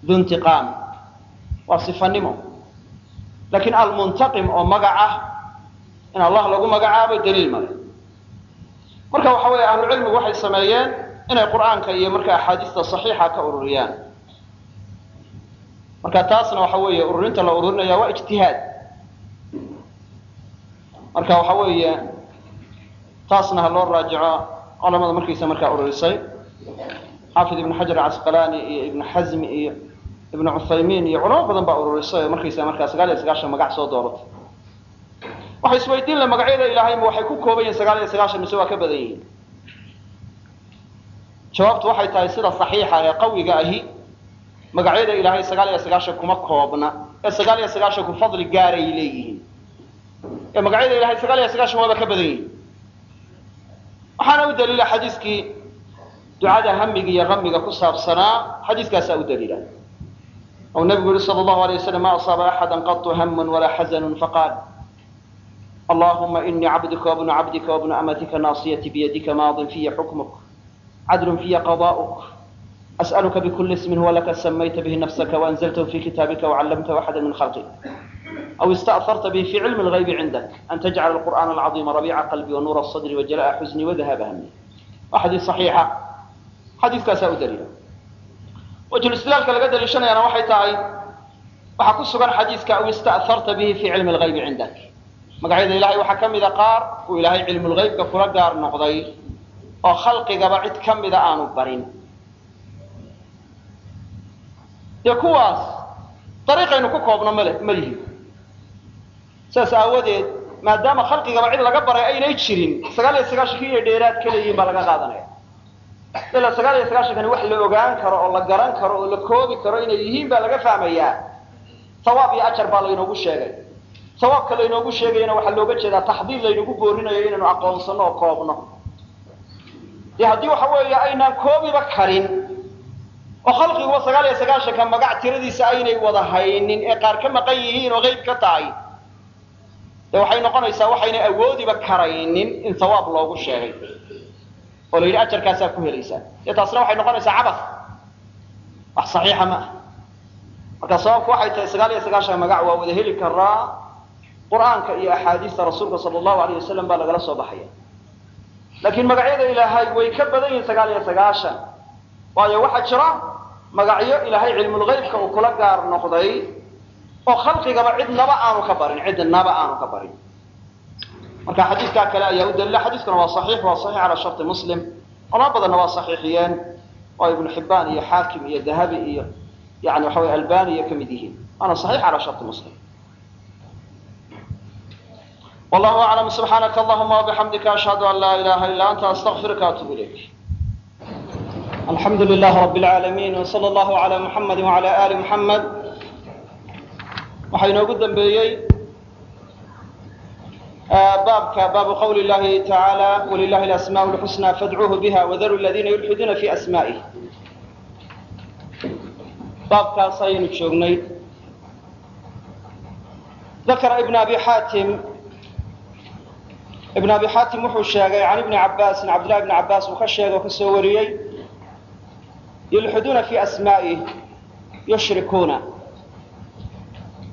Duntiqaam waa sifanimo. Laakiin almuntaqim oo magac ah in allah lagu magacaabo daliil male marka waxa weeye ahlucilmigu waxay sameeyeen inay qur'aanka iyo marka axaadiista saxiixa ka ururiyaan. Marka taasna waxa weeye ururinta la ururinaya waa ijtihaad. Marka waxa weeye taasna ha loo raajico culamada markiisa markaa ururisay. Xaafid ibn xajar casqalani iyo ibn xazmi iyo ibn cuthaymiin iyo culamo badan baa ururisay oo markaysa markaa sagaal iyo sagaashan magac soo dooratay waxay isweydiin la magacyada ilaahayma waxay ku kooban yihiin sagaal iyo sagaashan mise waa ka badan yihiin jawaabtu waxay tahay sida saxiixa ee qawiga ahi magacyada ilaahay sagaal iyo sagaashan kuma koobna ee sagaal iyo sagaashanku fadli gaaray leeyihiin. Ee magacyada ilahay sagaal iyo sagaashan waaba ka badan yihiin. Waxaana u daliila xadiiskii ducada hamiga iyo hamiga ku saabsanaa xadiiskaasaa u daliila. Ou nabigu yihi sal allahu alay waslam ma asaaba axada qatu hamun walaa xazanu faqaal allahuma inii cabduka wabnu cabdika wabnu amatika naasiyati biyadika maadin fiya xukmuk fiya qada'uk as'aluka bkuli ismin huwa laka samayta bihi nafsaka waanzltahu fi kitaabika wacallamtahu axada min khalqik aw ista'harta bihi fi cilmi lgaybi cindak an tajcala alqur'ana alcaظima rabiica qalbi wanuura sadri wajala'a xusni wadahaba hami waa xadiis saxiixa xadiiskaasaa u daliila wajhulislaalka laga daliishanayaana waxay tahay waxaa ku sugan xadiiska aw ista'harta bihi fi cilmi lgaybi cindak magacyada ilahay waxaa ka mida qaar uu ilaahay cilmulgaybka kula gaar noqday oo khalqigaba cid ka mida aanu barin. Dee kuwaas dariiqaynu ku koobno male ma lihin saas aawadeed maadaama khalqigaba cid laga baray aynay jirin sagaal iyo sagaashankii inay dheeraad ka leeyihiin baa laga qaadanaya. Ilaa sagaal iyo sagaashankani wax la ogaan karo oo la garan karo oo la koobi karo inay yihiin baa laga fahmayaa. Sawaab iyo ajar baa laynoogu sheegay. Sawaabka laynoogu sheegayana waxaa looga jeedaa taxdiid laynagu boorinayo inaynu aqoonsano oo koobno dee haddii waxa weeye aynaan koobiba karin oo khalqiguba sagaal iyo sagaashanka magac tiradiisa aynay wada haynin ee qaar ka maqan yihiin oo qeyb ka tahay dee waxay noqonaysaa waxaynay awoodiba karaynin in sawaab loogu sheegay. Oo la yidhi ajarkaasaa ku helaysaa. Dee taasna waxay noqonaysaa cabas. Wax saxiixa ma ah marka sababku waxay tahay sagaal iyo sagaashan magac waa wada heli karaa qur'aanka iyo axaadiista rasuulka sala allahu alayh wasalam baa lagala soo baxaya laakiin magacyada ilaahay way ka badan yihiin sagaal iyo sagaashan. Waayo waxaa jira magacyo ilaahay cilmulgaybka uu kula gaar noqday oo khalqigaba cidnaba aanu ka barin cidnaba aanu ka barin. Marka xadiiskaa kale ayaa u dalila xadiiskuna waa saxiix waa saxiix calaa sharti muslim. Culamo badanna waa saxiixiyeen. Oo ibnu xibbaan iyo xaakim iyo dahabi iyo yani waxa wey albani iyo ka mid yihiin. Waana saxiix calaa sharti muslim wallahu aclam subxaanaka allahuma wabixamdika ashhadu an laa ilaha illa anta astaqfiruka atubu ilayk alxamdu lilah rab lcaalamiin wsala allahu ala muxamadi wala ali muxamed waxaa inoogu dambeeyey baabka baabu qawli llahi tacaala walilahi alasmaء lxusna fadcuuhu biha wadaru ladina yulxiduuna fi asma'ih baabkaas ayaynu joognay dakara ibn abi xaatim ibn abi xaatim wuxuu sheegay can ibni cabaasin cabdillahi ibni cabaas uu ka sheegay oo ka soo wariyey yulxiduuna fi asmaa'ih yushrikuuna.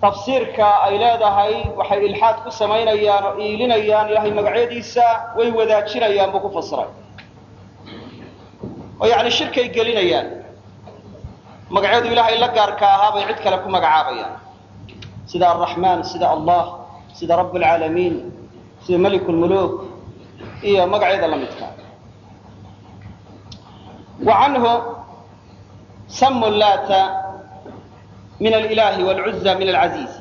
Tafsiirka ay leedahay waxay ilxaad ku samaynayaan oo iilinayaan ilaahay magacyadiisa way wadaajinayaan buu ku fasiray oo yacni shirkay gelinayaan. Magacyadu ilaahay la gaarka ahaa bay cid kale ku magacaabayaan sida alraxmaan sida allah sida rabb alcaalamiin sida malik lmuluk iyo magacyada la midka. Wa canhu samu laata min alilahi wlcuza min alcaziiz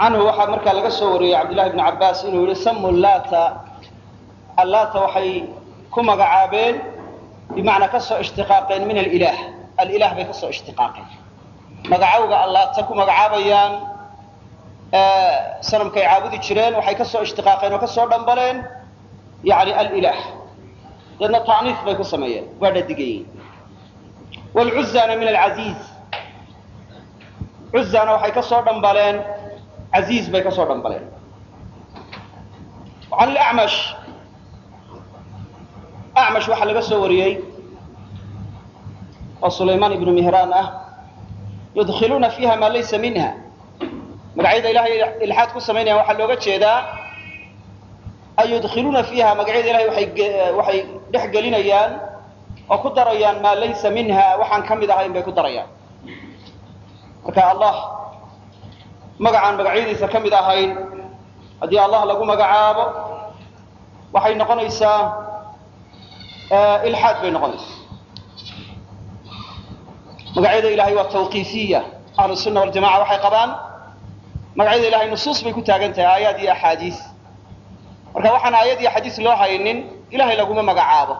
canhu waxaa markaa laga soo wariyey cabdillahi bni cabaas inuu yihi samu laata allaata waxay ku magacaabeen bimacnaa ka ishtiqaaqeen min alilah alilah bay ka ishtiqaaqeen. Magacowga allaata ku magacaabayaan sanamkay caabudi jireen waxay ka soo ishtiqaaqeen oo ka soo dhambaleen yani alilah deedna ta'niif bay ku sameeyeen waa dhadigayiin wlcuzana min alcaziiz cuzana waxay ka soo dhambaleen casiiz bay ka soo dhambaleen. Can lacmash acmash waxaa laga soo wariyey oo sulaymaan ibnu mihraan ah yudkiluuna fiiha maa laysa minha magacyada ilahay ilxaad ku samaynayaan waxaa looga jeedaa ay yudkiluuna fiiha. Magacyada ilahay waxay dhex gelinayaan oo ku darayaan maa laysa minha. Waxaan ka mid ahayn bay ku darayaan. Marka allah magacaan magacyadiisa ka mid ahayn haddii allah lagu magacaabo waxay noqonaysaa ilxaad bay noqonaysaa. Magacyada ilahay waa tawqiifiya ahlu sunna waljamaca waxay qabaan magacyada ilahay nusuus bay ku taagan tahay aayaad iyo axaadiis. Marka waxaan aayad iyo xadiis loo haynin ilahay laguma magacaabo.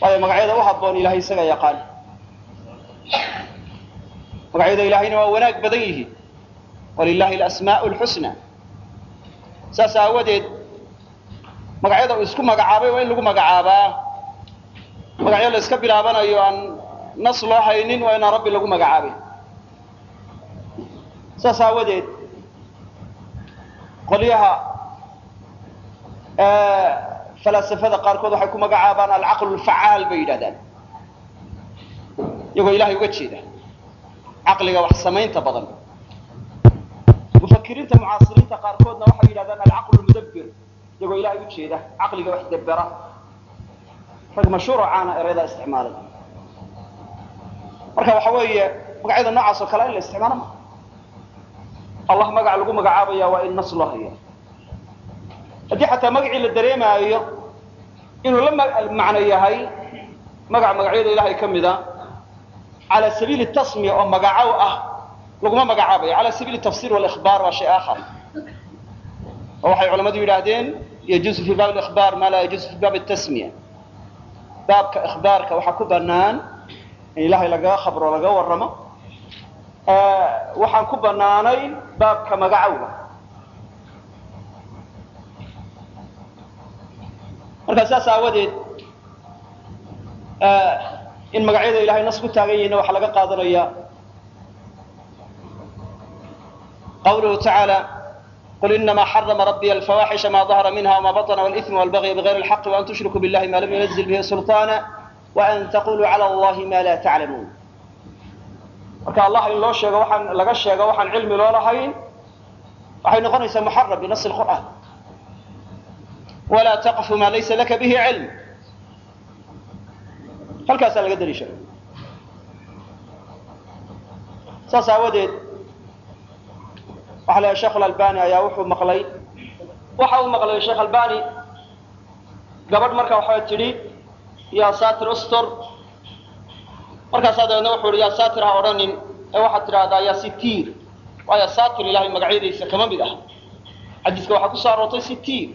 Waayo magacyada u habboon ilahay isaga yaqaan. Magacyada ilahayna waa wanaag badan yihiin. Walilahi alasmaa'u lxusna saas aawadeed magacyada isku magacaabay waa in lagu magacaabaa. Magacyo la iska bilaabanayo aan nas loo haynin waa inaan rabbi lagu magacaabay saas aawadeed qolyaha falaasafada qaarkood waxay ku magacaabaan alcaqlu lfacaal bay yidhahdaan. Iyagoo ilahay uga jeeda caqliga wax samaynta badan. Mufakiriinta mucaasiriinta qaarkoodna waxay yidhahdaan alcaqlu lmudabbir iyagoo ilahay u jeeda caqliga wax dabbera rag mashhuuro caana ereydaa isticmaalay. Marka waxa weeye magacyada noocaas oo kale in la isticmaalo ma allah magac lagu magacaabaya waa in nas loo haya haddii xataa magacii la dareemaayo inuu la macno yahay magac magacyada ilahay ka mida cala sabiili tasmiya oo magacow ah laguma magacaabayo. Cala sabiili tafsir walikhbaar waa shay aakhar. Oo waxay culamadu yidhaahdeen yajuusu fi baab likhbaar maa laa yajuusu fi baab tasmiya baabka ikhbaarka waxaa ku banaan in ilahay lagaga khabro laga warramo waxaan ku banaanayn baabka magacowga markaa saas aawadeed in magacyada ilahay nas ku taagan yihiinna waxaa laga qaadanaya qawluhu tacaala qul inama xarama rabbiy alfawaxisha ma dahara minha wma baطna wاlإثm wاlbagya bغayr اlxaqi وan tushrikuu biاllahi ma lam yunazil bihi sulطana وan taquluu calى اllahi ma la taclamuun marka allah in loo sheego waxaan laga sheego waxaan cilmi loo lahayn waxay noqonaysaa muxaram binas اlqur'an walaa taqfu ma laysa laka bihi cilm halkaasaa laga daliishaday saas aawadeed waxa la sheekh alalbani ayaa wuxuu maqlay waxa uu maqlay sheekh albani gabadh marka waxay tidhi yaa satir ustor markaasaa dabeedna wuxuu ihi yaa satir ha odhanin. Ee waxaad tidhaahdaa yaa sitiir. Waayo saatir ilahay magacyadiisa kama mid ah. Xadiiska waxaa ku soo aroortay sitiir.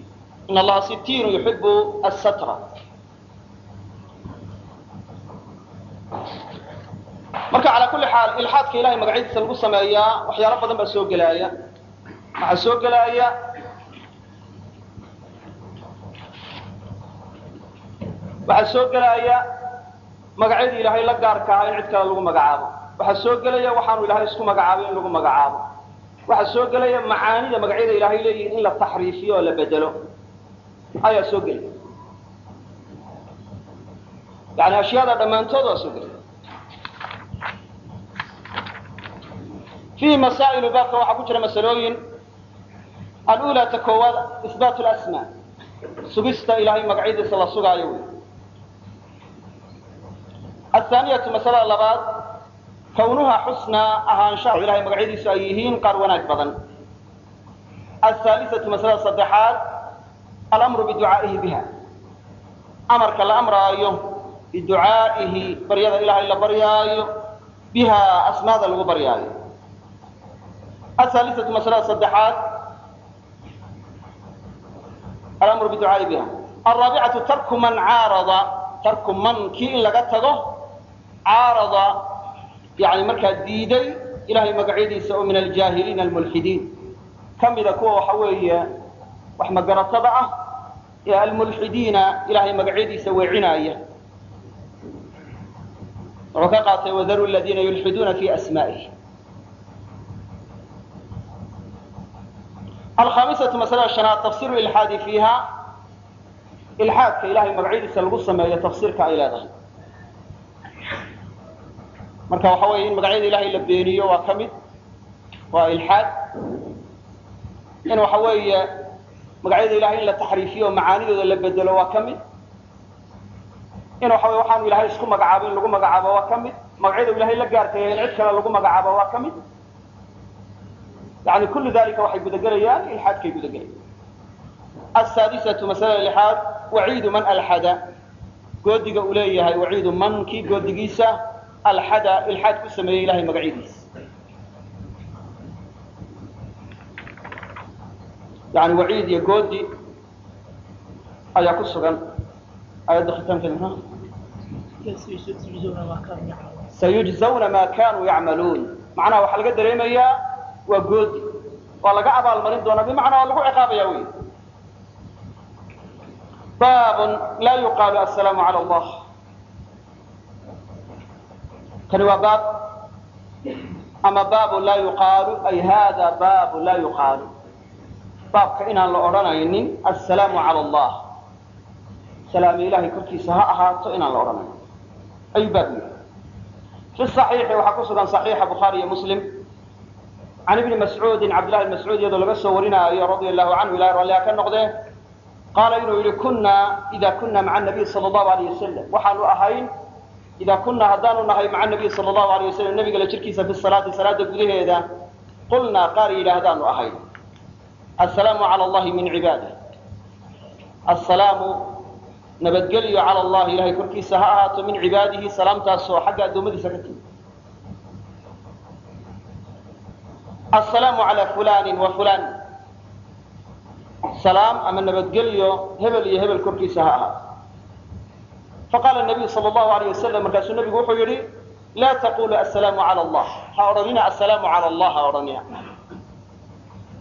In allaha sitiirun yuxibu asatra marka calaa kulli xaal ilxaadka ilahay magacyadiisa lagu sameeyaa waxyaalo badan baa soo gelaaya. Waxaa soo gelaaya waxaa soo gelaaya magacyadii ilaahay la gaarka ahaa in cid kale lagu magacaabo. Waxaa soo gelaya waxaanu ilaahay isku magacaabay in lagu magacaabo. Waxaa soo gelaya macaanida magacyada ilaahay leeyihiin in la taxriifiyo oo la bedelo. Ayaa soo gelaya. Yani ashyaada dhammaantood waa soo gelaya. Fiihi masaa'ilu baabka waxaa ku jira masalooyin. Alula ta koowaad isbaat lasmaa sugista ilahay magacyadiisa la sugaayo wey athaaniyatu masalada labaad kawnuha xusnaa ahaanshaha ilahay magacyadiisu ay yihiin qaar wanaag badan athaalisatu masalada saddexaad alamru biducaa'ihi biha amarka la amraayo biducaa'ihi baryada ilahay la baryaayo biha asmaada lagu baryaayo athaalisatu masalada saddexaad alamru biducaa'i biha alraabicatu tarku man caarada tarku man kii in laga tago caarada yani markaa diiday ilahay magacyadiisa oo min aljaahiliina almulxidiin ka mida kuwa waxa weeye wax magaratada ah ee almulxidiina ilahay magacyadiisa weecinaaya wuxuu ka qaatay wadaru ladiina yulxiduuna fi asmaa'ihi alkhamisatu masalada shanaad tafsiru ilxaadi fiiha ilxaadka ilahay magacyadiisa lagu sameeyo tafsiirka ay leedahay marka waxa weeye in magacyada ilahay la beeniyo waa ka mid waa ilxaad. In waxa weeye magacyada ilahay in la taxriifiyo o macaanidooda la bedelo waa ka mid. In waxa weye waxaanu ilahay isku magacaabo in lagu magacaabo waa ka mid. Magacyada ilahay la gaarkaya in cid kale lagu magacaabo waa ka mid. Yani kullu dalika waxay gudagelayaan ilxaadkay gudagelayaan. Asaadisatu masalada lixaad waciidu man alxada. Goodiga uu leeyahay waciidu man kii goodigiisa alxada ilxaad ku sameeyey ilahay magacyadiisa yani waciid iyo goodi ayaa ku sugan. Ayadda khitaamkeeda sayujzawna ma kanuu yacmaluun. Macnaha waxaa laga dareemayaa waa goodi. Waa laga abaalmarin doonaa. Bimacnaa waa lagu ciqaabaya wey baabun laa yuqaalu assalaamu cala allah kani waa baab ama baabu laa yuqaalu ay hada baabu laa yuqaalu. Baabka inaan la odhanaynin assalaamu cala allah. Salaami ilahay korkiisa ha ahaato inaan la odhanayn. Ayuu baab yahay. Fi صaxiixi waxaa ku sugan صaxiixa bukhaari iyo muslim. Can ibni mascuudin cabdillahi mascuud iyadoo laga soo warinaayo radia allahu canhu ilahay ralliha ka noqdee qaala inuu yihi kuna ida kuna maca nabiy sala allahu alayh wasalam waxaanu ahayn idaa kunaa haddaanu nahay maca nabiy sala allahu alayh wasalam nabiga la jirkiisa fi salaati salaada gudaheeda qulnaa qaar yidhaahdaanu ahayn assalaamu cala allahi min cibaadih assalaamu nabadgelyo cala allahi ilahay korkiisa ha ahaato min cibaadihi salaamtaasoo xagga addoommadiisa ka timi assalaamu cala fulani wa fulan salaam ama nabadgelyo hebel iyo hebel korkiisa ha ahaato faqaala nabiyu sal allahu alayh wasalam markaasuu nabigu wuxuu yidhi laa taqulu assalaamu cala allah ha odhanina assalaamu cala allah ha odhanina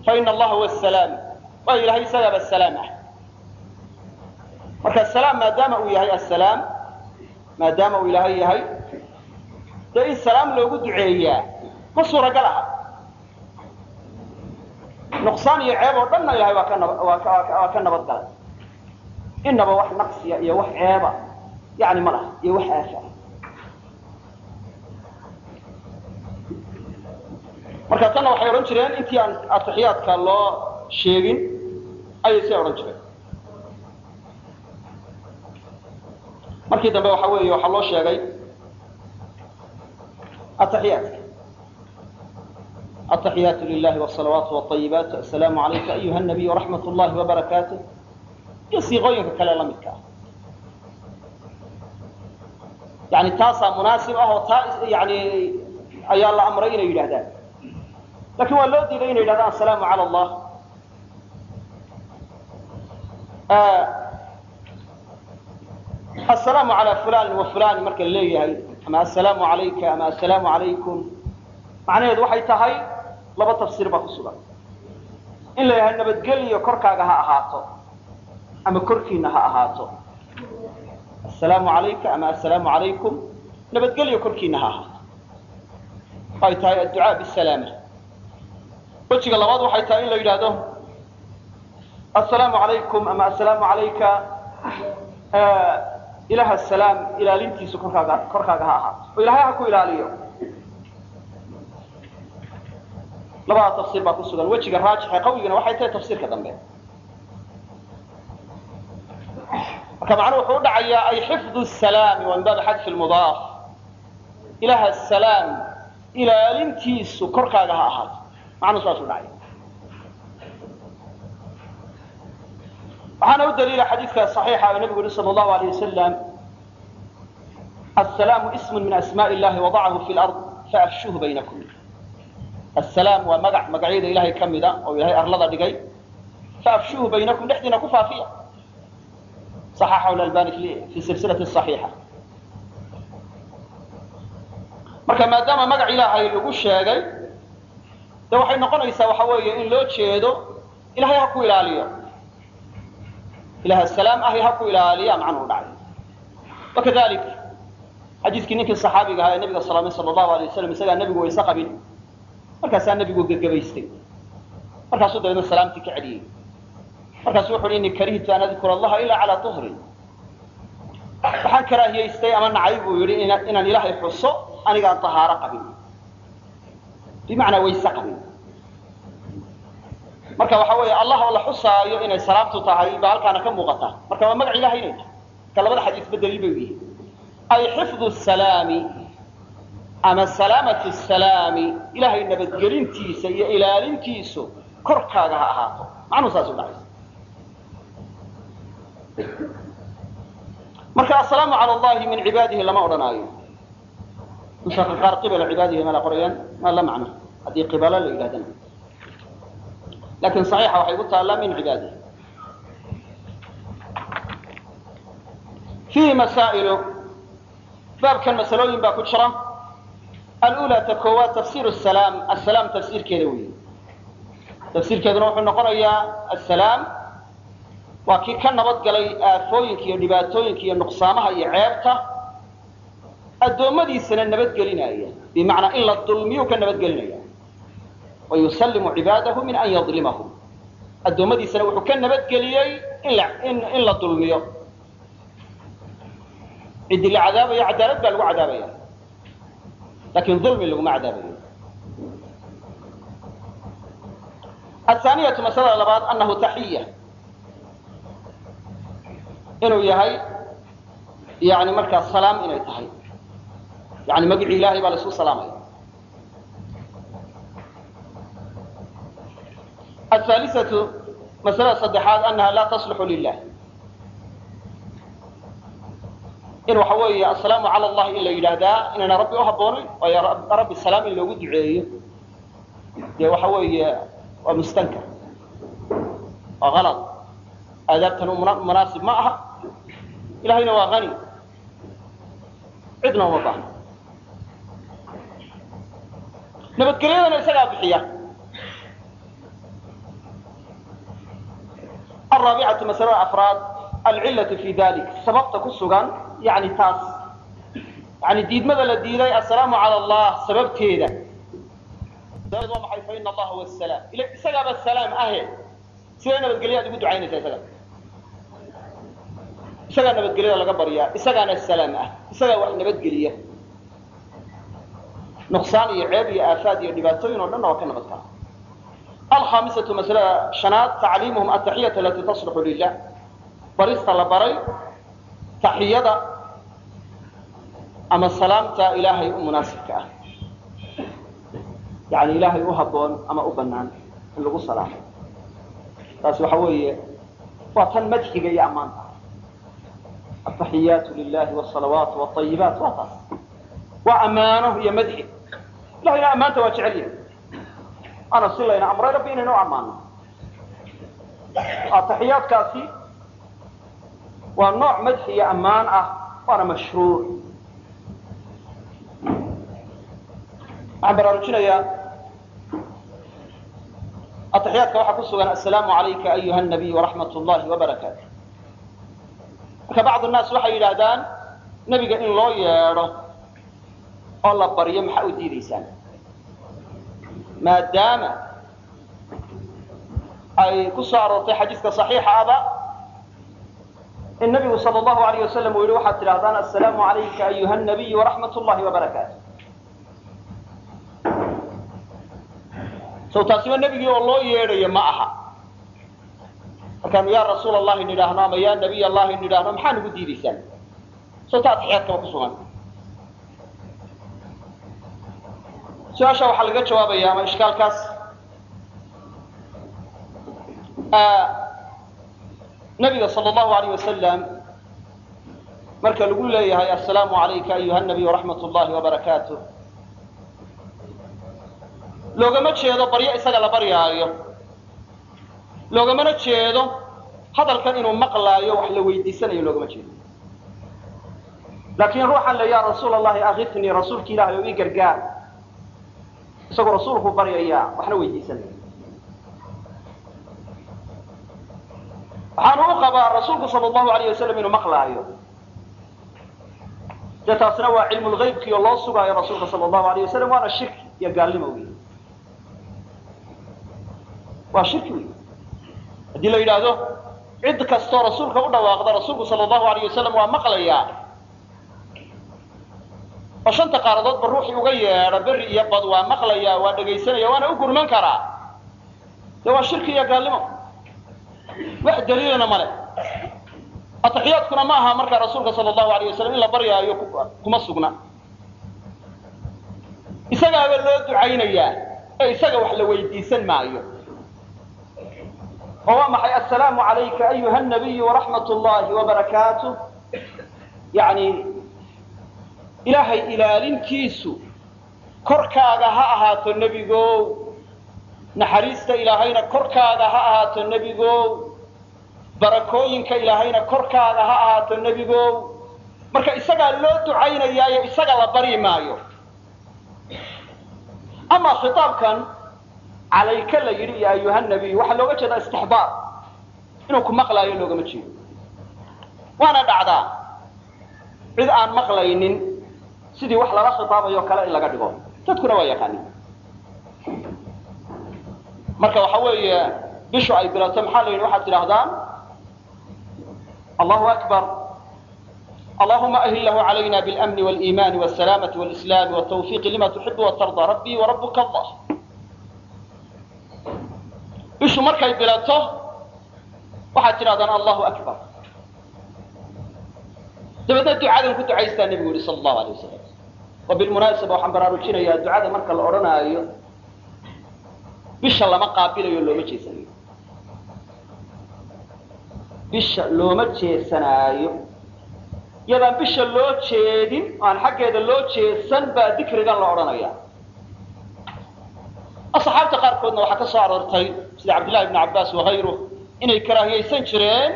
faina allaha huwa asalaam waayo ilahay isagaaba salaam ah marka salaam maadaama uu yahay assalaam maadaama uu ilaahay yahay dee in salaam loogu duceeyaa ma suuragal aha nuqsaan iyo ceeb oo dhanna ilahay waa ka nab waa ka waa ka nabad galay inaba wax naqsiya iyo wax ceeba yani ma laha iyo wax aafa marka tanna waxay odhan jireen intii aan atixiyaadka loo sheegin ayay siay odhan jireen markii dambe waxa weeye waxaa loo sheegay atixiyaadka التحيات لله والصلوات والطيبات السلام عليك أيها النبي ورحمة الله وبركاته iyo siiqooyinka kale la midka ah yani taasaa munaasib ah oo taa yani ayaa la amray inay yidhahdaan laakiin waa loo diiday inay yidhahdaan assalaamu cala allah assalaamu calaa fulan wa fulan marka la ama assalaamu calayka ama assalaamu calaykum macnaheedu waxay tahay laba tafsiir baa ku sugan in la yidhaha nabadgeliyo korkaaga ha ahaato ama korkiina ha ahaato assalaamu calayka ama assalaamu calaykum nabadgelyo korkiina ha ahaato ay tahay adducaa bisalaama. Wejiga labaad waxay tahay in la yidhaahdo assalaamu calaykum ama assalaamu calayka ilaha asalaam ilaalintiisu korkaaga korkaaga ha ahaato oo ilahay ha ku ilaaliyo. Labada tafsiir baa ku sugan. Wejiga raajixe qawigana waxay tahay tafsiirka dambe marka macnuhu wuxuu u dhacayaa ay xifdu salaami waa min baabi lmudaaf. Ilaha salaam ilaalintiisu korkaaga ha ahaato. Macnuhu saas u waxaana u daliila xadiidka صaxiixa oo nabigu yihi sal اllahu alيyه wasalam aلsalaamu ismu min asmaءi اllahi wadacahu fi lard faafshuhu baynakum. Asalaam waa magac magacyada ilahay ka mida oo ilahay arlada dhigay. Faafshuhu baynakum dhexdiina ku faafiya. صaxaxahu albani fi silsilati صaxiixa marka maadaama magac lagu sheegay de waxay noqonaysaa waxa weeye in loo jeedo ilahay ha ku ilaaliyo ilaha salaam ahi ha ku ilaaliya macnuhu dhacay wakadalik xadiiskii ninkii saxaabiga ahaa ee nabiga salaamay sala allahu alay wasalam isagaa nebigu wayse qabin markaasaa nebigu gegabaystay markaasuu dabeedna salaamtii ka celiyey markaasu wuxu uhi inni karihtu an adkura allaha ilaa calaa tuhrin waxaan karaahiyaystay ama nacay buu yidhi inaan ilaahay xuso anigaan tahaaro qabin. Bimacnaa wayse qabin. Marka waxa weeye allah oo la xusaayo inay salaamtu tahay baa halkaana ka muuqata. Marka waa magac ilahay inay tahay. Marka labada xadiisba daliil bay yihiin ay xifdu salaami ama salaamatu salaami ilahay nabadgelintiisa iyo ilaalintiisu korkaaga ha ahaato. Macnuhu saas u dhacaysa marka assalaamu cala allahi min cibaadihi lama odhanaayo. Nusaka qaar qibala cibaadihi ma la qorayaan ma la macno. Haddii qibalo la yidhahdana laakiin صaxiixa waxay ku taallaa min cibaadihi. Fiihi masaa'ilu baabkan masalooyin baa ku jira. Alula ta koowaad tafsir salaam asalaam tafsiirkeeda weyi tafsiirkeeduna wuxuu noqonayaa asalaam waa kii ka nabad galay aafooyinka iyo dhibaatooyinka iyo nuqsaamaha iyo ceebta. Addoommadiisana nabadgelinaya bimacnaa in la dulmiyu ka nabadgelinaya wayusalimu cibaadahu min an yadlimahum addoommadiisana wuxuu ka nabadgeliyey in la dulmiyo. Ciddii la cadaabayo cadaalad baa lagu cadaabaya. Lakin dulmi laguma cadaabayo. Athaaniyatu masalada labaad anahu taxiya inuu yahay yani markaa salaam inay tahay. Yani magicii ilahay baa la isku salaamaya ahaalisatu masalada saddexaad anaha laa taslixu lilah in waxa weeye assalaamu cala allahi in la yidhaahdaa inayna rabbi u habboonayn waayo rabbi salaam in loogu duceeyo dee waxa weeye waa mustankar waa kalad aadaabtan munaasib ma aha ilahayna waa ani cidna uma baahno nabadgelyadana isagaa bixiya araabicatu masalada afraad alcillatu fi dalik sababta ku sugan yani taas yani diidmada la diiday assalaamu cala allah sababteeda waa maxay fa ina allaha huwa salaam isagaaba salaam ahe siday nabadgelyo ugu ducaynaysaa isaga isagaana nabadgelyada laga baryaa isagaana salaam ah isagaa wax nabadgeliya. Nuqsaan iyo ceeb iyo aafaad iyo dhibaatooyin oo dhanna waa ka nabad gala alkhamisatu masalada shanaad tacliimuhum ataxiyata alatii tasluxu lilah barista la baray taxiyada ama salaamta ilaahay u munaasibka ah. Yani ilaahay u habboon ama u banaan in lagu salaamo. Taas waxa weeye waa tan madxiga iyo ammaanta ataxiyaatu lilahi wsalawaat wاayibaat waa taas waa ammaano iyo madxi ilahayna ammaanta waa jecel yahay ana si layna amray rabbi inaynu u ammaano ataxiyaadkaasi waa nooc madxi iyo ammaan ah waana mashruuc waxaan baraarujinayaa ataxiyaadka waxaa ku sugan assalaamu calayka ayuha nabiy waraxmat llahi wabarakaatu marka bacdu nnaas waxay yidhaahdaan nebiga in loo yeedho oo la baryo maxaa u diidaysaan maadaama ay ku soo aroortay xadiiska صaxiixa aba in nabigu salى اllahu alayh wasalam uu yihi waxaad tidhahdaan assalaamu calayka ayuha nabiy waraxmat llahi wabarakaatu sow taasiba nebigii oo loo yeedhayo ma aha markaanu yaa rasuul allahi nidhaahno ama yaa nabiy allahi nidhaahno maxaa nagu diidaysaan sow ta atixyaadkaba ku sugan su'aasha waxaa laga jawaabaya ama ishkaalkaas nabiga sal allahu alayh wasalam marka lagu leeyahay assalaamu calayka ayuha nabiy waraxmat llahi wabarakaatu loogama jeedo baryo isaga la baryaayo loogamana jeedo. Hadalkan inuu maqlaayo wax la weydiisanayo loogama jeedo. Laakiin ruuxan le ya rasuul allahi akifnii rasuulki ilahay oo ii gargaar. Isagoo rasuulku baryaya waxna weydiisanaya waxaanu u qabaa rasuulku sal allahu alayh wasalam inuu maqlaayo. Dee taasna waa cilmu lgaybkii oo loo sugaayo rasuulka sal allahu alayh wasalam waana shirki iyo gaalnimo wey waa shirki wey haddii la yidhaahdo cid kastoo rasuulka u dhawaaqda rasuulku sal allahu alayh wasalam waa maqlayaa. Oo shanta qaaradoodba ruuxii uga yeedha beri iyo bad waa maqlayaa waa dhegaysanaya waana u gurman karaa. Dee waa shirki iyo gaalnimo? Wax daliilana male ataxiyaadkuna ma aha markaa rasuulka sal allahu alayh wasalam in la baryaayo kuma sugna. Isagaaba loo ducaynayaa ee isaga wax la weydiisan maayo oo waa maxay assalaamu calayka ayuha nabiyu waraxmat llahi wabarakaatu yani ilaahay ilaalintiisu korkaaga ha ahaato nebigow. Naxariista ilaahayna korkaaga ha ahaato nebigow. Barakooyinka ilaahayna korkaaga ha ahaato nebigow. Marka isagaa loo ducaynayaayo isaga la baryi maayo. Ama khitaabkan calayka la yidhi iyo ayuha nabiy waxaa looga jeedaa istixbaar inuu ku maqlaayo loogama jeedo waana dhacdaa cid aan maqlaynin sidii wax lala khitaabayo kale in laga dhigo dadkuna waa yaqaanin marka waxa weeye bishu ay bilato maxaa la yidhi waxaad tidhaahdaan allahu akbar allahuma ahillahu calayna biاlamni wاliimani wاsalaamati wاlislaami wاtawfiiqi lima tuxibu watarda rabbii warabuka allah bishu markay bilato waxaad tidhahdaan allahu akbar. Dabeedna ducadan ku ducaystaa nebigu yihi sal allahu alay wasalam wa bilmunaasaba waxaan baraarujinayaa ducada marka la odhanaayo bisha lama qaabilayo looma jeesanayo. Bisha looma jeesanaayo. Yadaan bisha loo jeedin aan xaggeeda loo jeesan baa dikrigan la odhanaya asxaabta qaarkoodna waxaa ka soo aroortay sida cabdillahi ibn cabbaas wakayruh inay karaahiyaysan jireen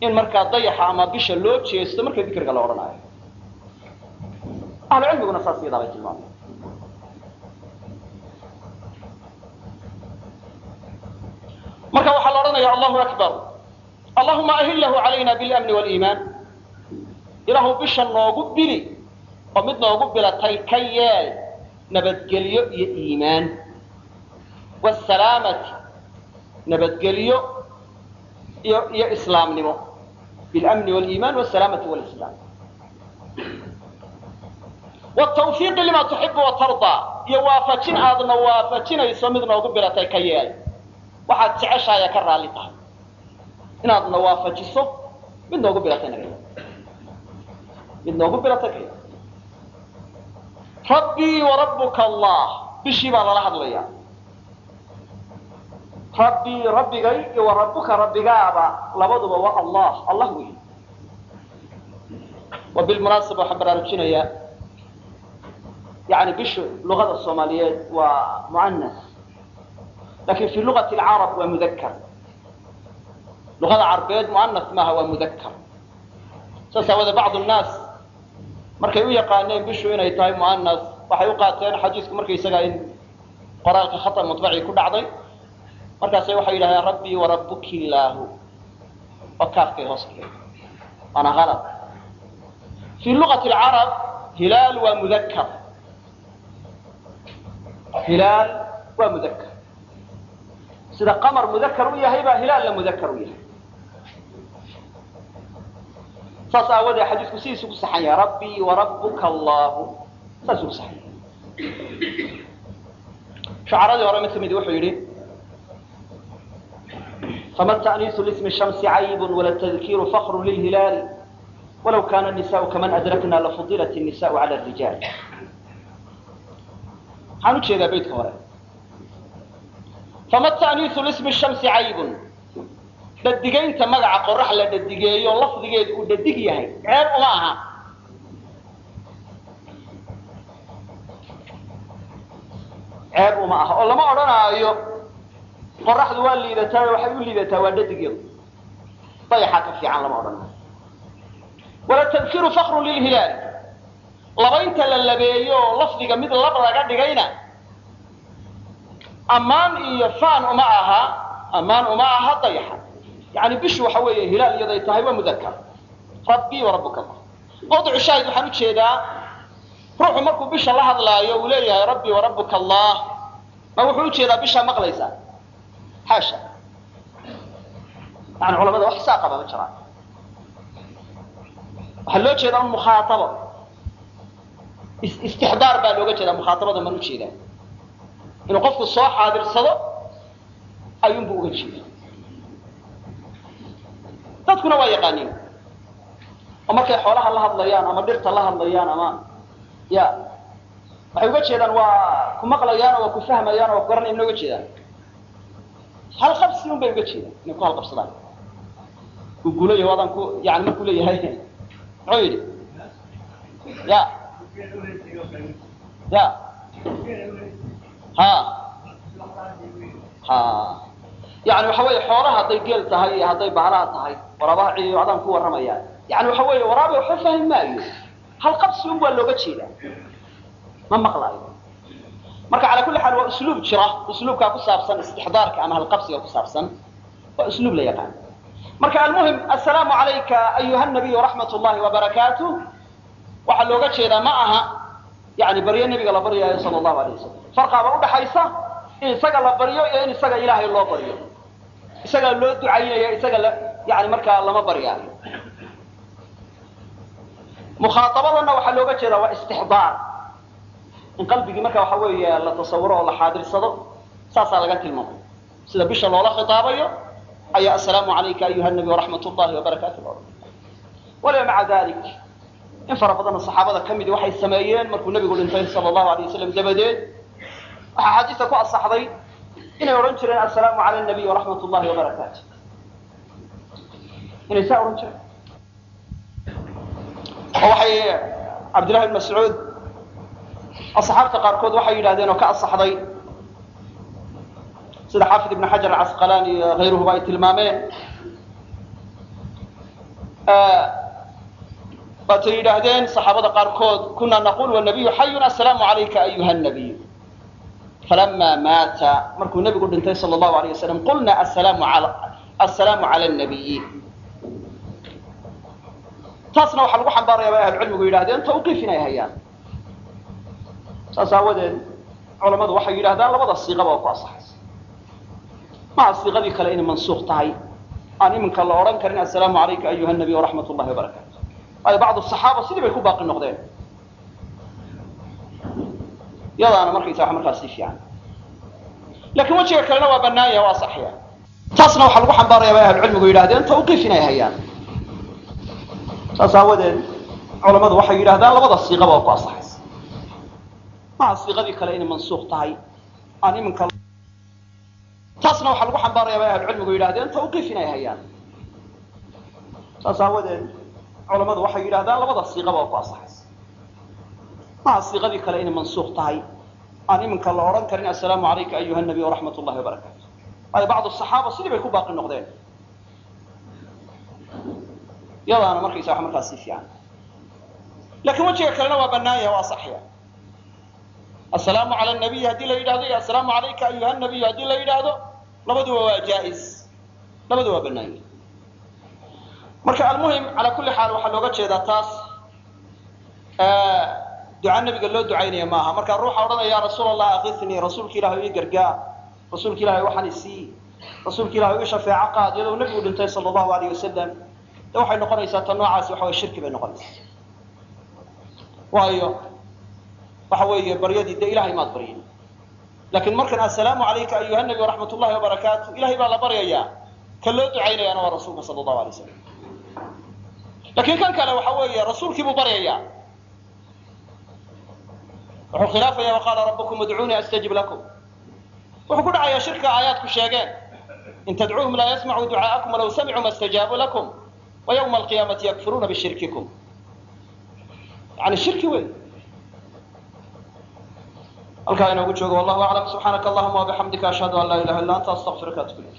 in markaa dayaxa ama bisha loo jeesto marka dikriga la odhanaayo ahlu saas iyadaa tilmaamay marka waxaa la odhanaya allahu akbar. Allahuma ahillahu calayna biاlamni wاliimaan ilaahu bisha noogu bili oo mid noogu bilatay ka yeel nabadgelyo iyo iimaan. Wsalaamati nabadgelyo iyo islaamnimo. Bilamni wاliiman wsalaamati wاlislaam wtawfiiqi lima tuxibu watardaa iyo waafajin aadna waafajinayso mid noogu bilatay ka yeel waxaad jeceshaaya ka raalli tahay. Inaadna waafajiso mid noogu bilatay naga mid noogu bilatay ka yeel rabbii warabuka allah. Bishii baa lala hadlaya rabbii rabbigay iyo wa rabbuka rabbigaaba labaduba waa allah. Allah wey wa bilmunaasaba waxaan baraarujinayaa yani bishu luqada soomaaliyeed waa muanas laakiin fi luqati alcarab waa mudakar luqada carbeed muanas maaha waa mudakar saas aawade bacdu nnaas markay u yaqaaneen bishu inay tahay muanas waxay u qaateen xadiisku markaysaga in qoraalka khata muطbacii ku dhacday. Markaasay waxay yidhahdeen rabbii warabuki illaahu. Oo kaafkay hoos dhigay waana alad fi luqati alcarab hilaal waa mudakar hilaal waa mudakar sida qamar mudakar u yahay baa hilaalna mudakar u yahay saas aawadee xadiisku sidiisu ku saxan yahay rabbii warabuka allahu. Saasuu ku saxan yahay. Shacaradii hore mid ka midi wuxuu yidhi fama ta'niisu lismi shamsi caybun wala tadkiiru fakru lilhilaali walaw kaana nisaau kaman adrakna lafudilat innisaau cala rijaal waxaan u jeedaa baytka hore. Fama ta'niisu lismi shamsi caybun dhadigaynta magaca qorax la dhadigeeyo lafdigeedu uu dhadig yahay. Ceeb uma aha. Ceeb uma aha. Oo lama odhanaayo qoraxdu waa liidataa waxay u liidataa waa dhadigeedu dayaxaa ka fiican lama odhanaayo wala tadkiru fakru lilhilaali labaynta la labeeyo oo lafdiga mid lab laga dhigayna ammaan iyo faan uma aha ammaan uma aha dayaxa yani bishu waxa weeye hilaal iyaday tahay waa mudakar rabbii warabuka allah mawdicu shaahid waxaan u jeedaa ruuxu markuu bisha la hadlaayo uu leeyahay rabbii warabuka allah ma wuxuu u jeedaa bishaa maqlaysaa xaasha yani culamada wax saa qaba ma jiraan waxaa loo jeedaa un mukhaaabo istixdaar baa looga jeedaa mukhaaabada man u jeedaa inuu qofku soo xaadirsado ayuunbu uga jeeda dadkuna waa yaqaaniin. Oo markay xoolaha la hadlayaan ama dhirta la hadlayaan ama ya waxay uga jeedaan waa ku maqlayaan oo waa ku fahmayaan waa ku garanayan na uga jeedaan. Halqabsi un bay uga jeedaan inay ku halqabsadaan uu guulayaho adaan ku yani markuu leeyahay muxuu yidhi ya ya ha ha yani waxa weeye xoolaha hadday geel tahay hadday baalaha tahay waraabaha ciiyo adaan ku warramayaan yani waxa weeye waraaba waxba fahmi maayo. Hal un waa looga jeedaa. Ma maqlaayo? Marka cala kulli xaal waa usluub jira usluubkaa ku saabsan istixdaarka ama halqabsiga ku saabsan waa usluub la yaqaan. Marka almuhim assalaamu calayka ayuha nabiy raxmat llahi wabarakaatu waxaa looga jeedaa ma aha yani baryo nebiga la baryaayo sala allahu alayh wasalam farqaaba udhaxaysa in isaga la baryo iyo in isaga ilaahay loo baryo isagaa loo ducaynaya isaga yani markaa lama baryaayo mukhaaabadana waxaa looga jeedaa waa istixdaar in qalbigii marka waxa weeye la tasawuro oo la xaadirsado saasaa laga tilmaamay. Sida bisha loola khitaabayo ayaa assalaamu calayka ayuha nabi waraxmat llahi wabarakaatu waliba maca dalik in fara badanna saxaabada ka midi waxay sameeyeen markuu nebigu dhintay sala allahu alay wasalam dabadeed waxaa xaadiista ku asaxday inay odhan jireen assalaamu cala nabiy waraxmat llahi wabarakaatu inay saa odhan jireen. Oo waxay cabdillahi bn mascuud asxaabta qaarkood waxay yidhahdeen oo ka asaxday sida xaafid ibn xajar acasqalaani iyo hayruhuba ay tilmaameen. Waatay yidhaahdeen saxaabada qaarkood kuna naqul wanabiyu xayun assalaamu calayka ayuha nabiy falama maata markuu nebigu dhintay sala allahu alayh wasalam qulna assalaamu cala nabiyi taasna waxaa lagu xambaaraya bay ahlucilmigu yidhahdeen tawqiif inay hayaan. Saas aawadeed culamadu waxay yidhahdaan labada siiqaba waa ku asaxaysa maha siiqadii kale inay mansuuq tahay? Aan iminka la odhan karin assalaamu calayka ayuha nabiy waraxmat llahi wabarakaatu waayo bacdu saxaaba sidii bay ku baaqi noqdeen yadaana markaysa wax markaas si fiican. Lakin wejiga kalena waa banaan yaha waa saxiya taasna waxaa lagu xambaaraya bay ahlucilmigu yidhahdeen tawqiif inay hayaan. Saas aawadeed culamadu waxay yidhahdaan labada siiqaba ku asaxaysa maha siiqadii kale inay mansuuq tahay aan iminka taasna waxaa lagu xambaaraya bay ahlucilmigu yidhahdeen tawqiif inay hayaan. Saas aawadeed culamadu waxay yidhahdaan labada siiqaba ku asaxaysa maha siiqadii kale inay mansuuq tahay. Aan iminka la odhan karin assalaamu calayka ayuha nabiy waraxmat ullahi wabarakaatu waayo bacdu saxaaba sidii bay ku baaqi noqdeen. Yadaana markaysa wax markaas si fiican. Lakiin wejiga kalena waa banaan yahay waa saxya. Assalaamu cala nabiy haddii la yidhahdo iyo assalaamu calayka ayuha nabiy haddii la yidhaahdo labaduba waa jaa-is labadu waa banaan yahay. Marka almuhim calaa kulli xaal waxaa looga jeedaa taas duca nabiga loo ducaynaya maaha. Marka ruuxa odhanaya ya rasuul allah akifnii rasuulka ilahi ii gargaar rasuulka ilahi waxaan isii. Rasuulka ilahi ii shafeeco qaad iyadoo nebigu dhintay sala allahu alayh wasalam de waxay noqonaysaa ta noocaasi waxa way shirki bay noqonaysaa. Waayo waxa weeye baryadii de ilahay maad baryin. Lakin markan assalaamu calayka ayuha nabi waraxmat ullahi wabarakaatu ilahay baa la baryayaa. Ka loo ducaynayaana waa rasuulka sala allahu alay slam laakiin kan kale waxa weeye rasuulkii buu baryayaa wuxuu khilaafaya waqaala rabukum udcuunii astajib lakum. Wuxuu ku dhacayaa shirka aayaadku sheegeen in tadcuuhum laa yasmacuu ducaa'akum walaw samicuu ma stajaabuu lakum wa ywma alqiyaamati yakfuruuna bishirkikum. Yani shirki wey halkaa inoogu joogo wallahu aclam subxaanaka allahuma wabixamdika ashhadu an laa ilaha illa anta astaqfiruka atub ilayk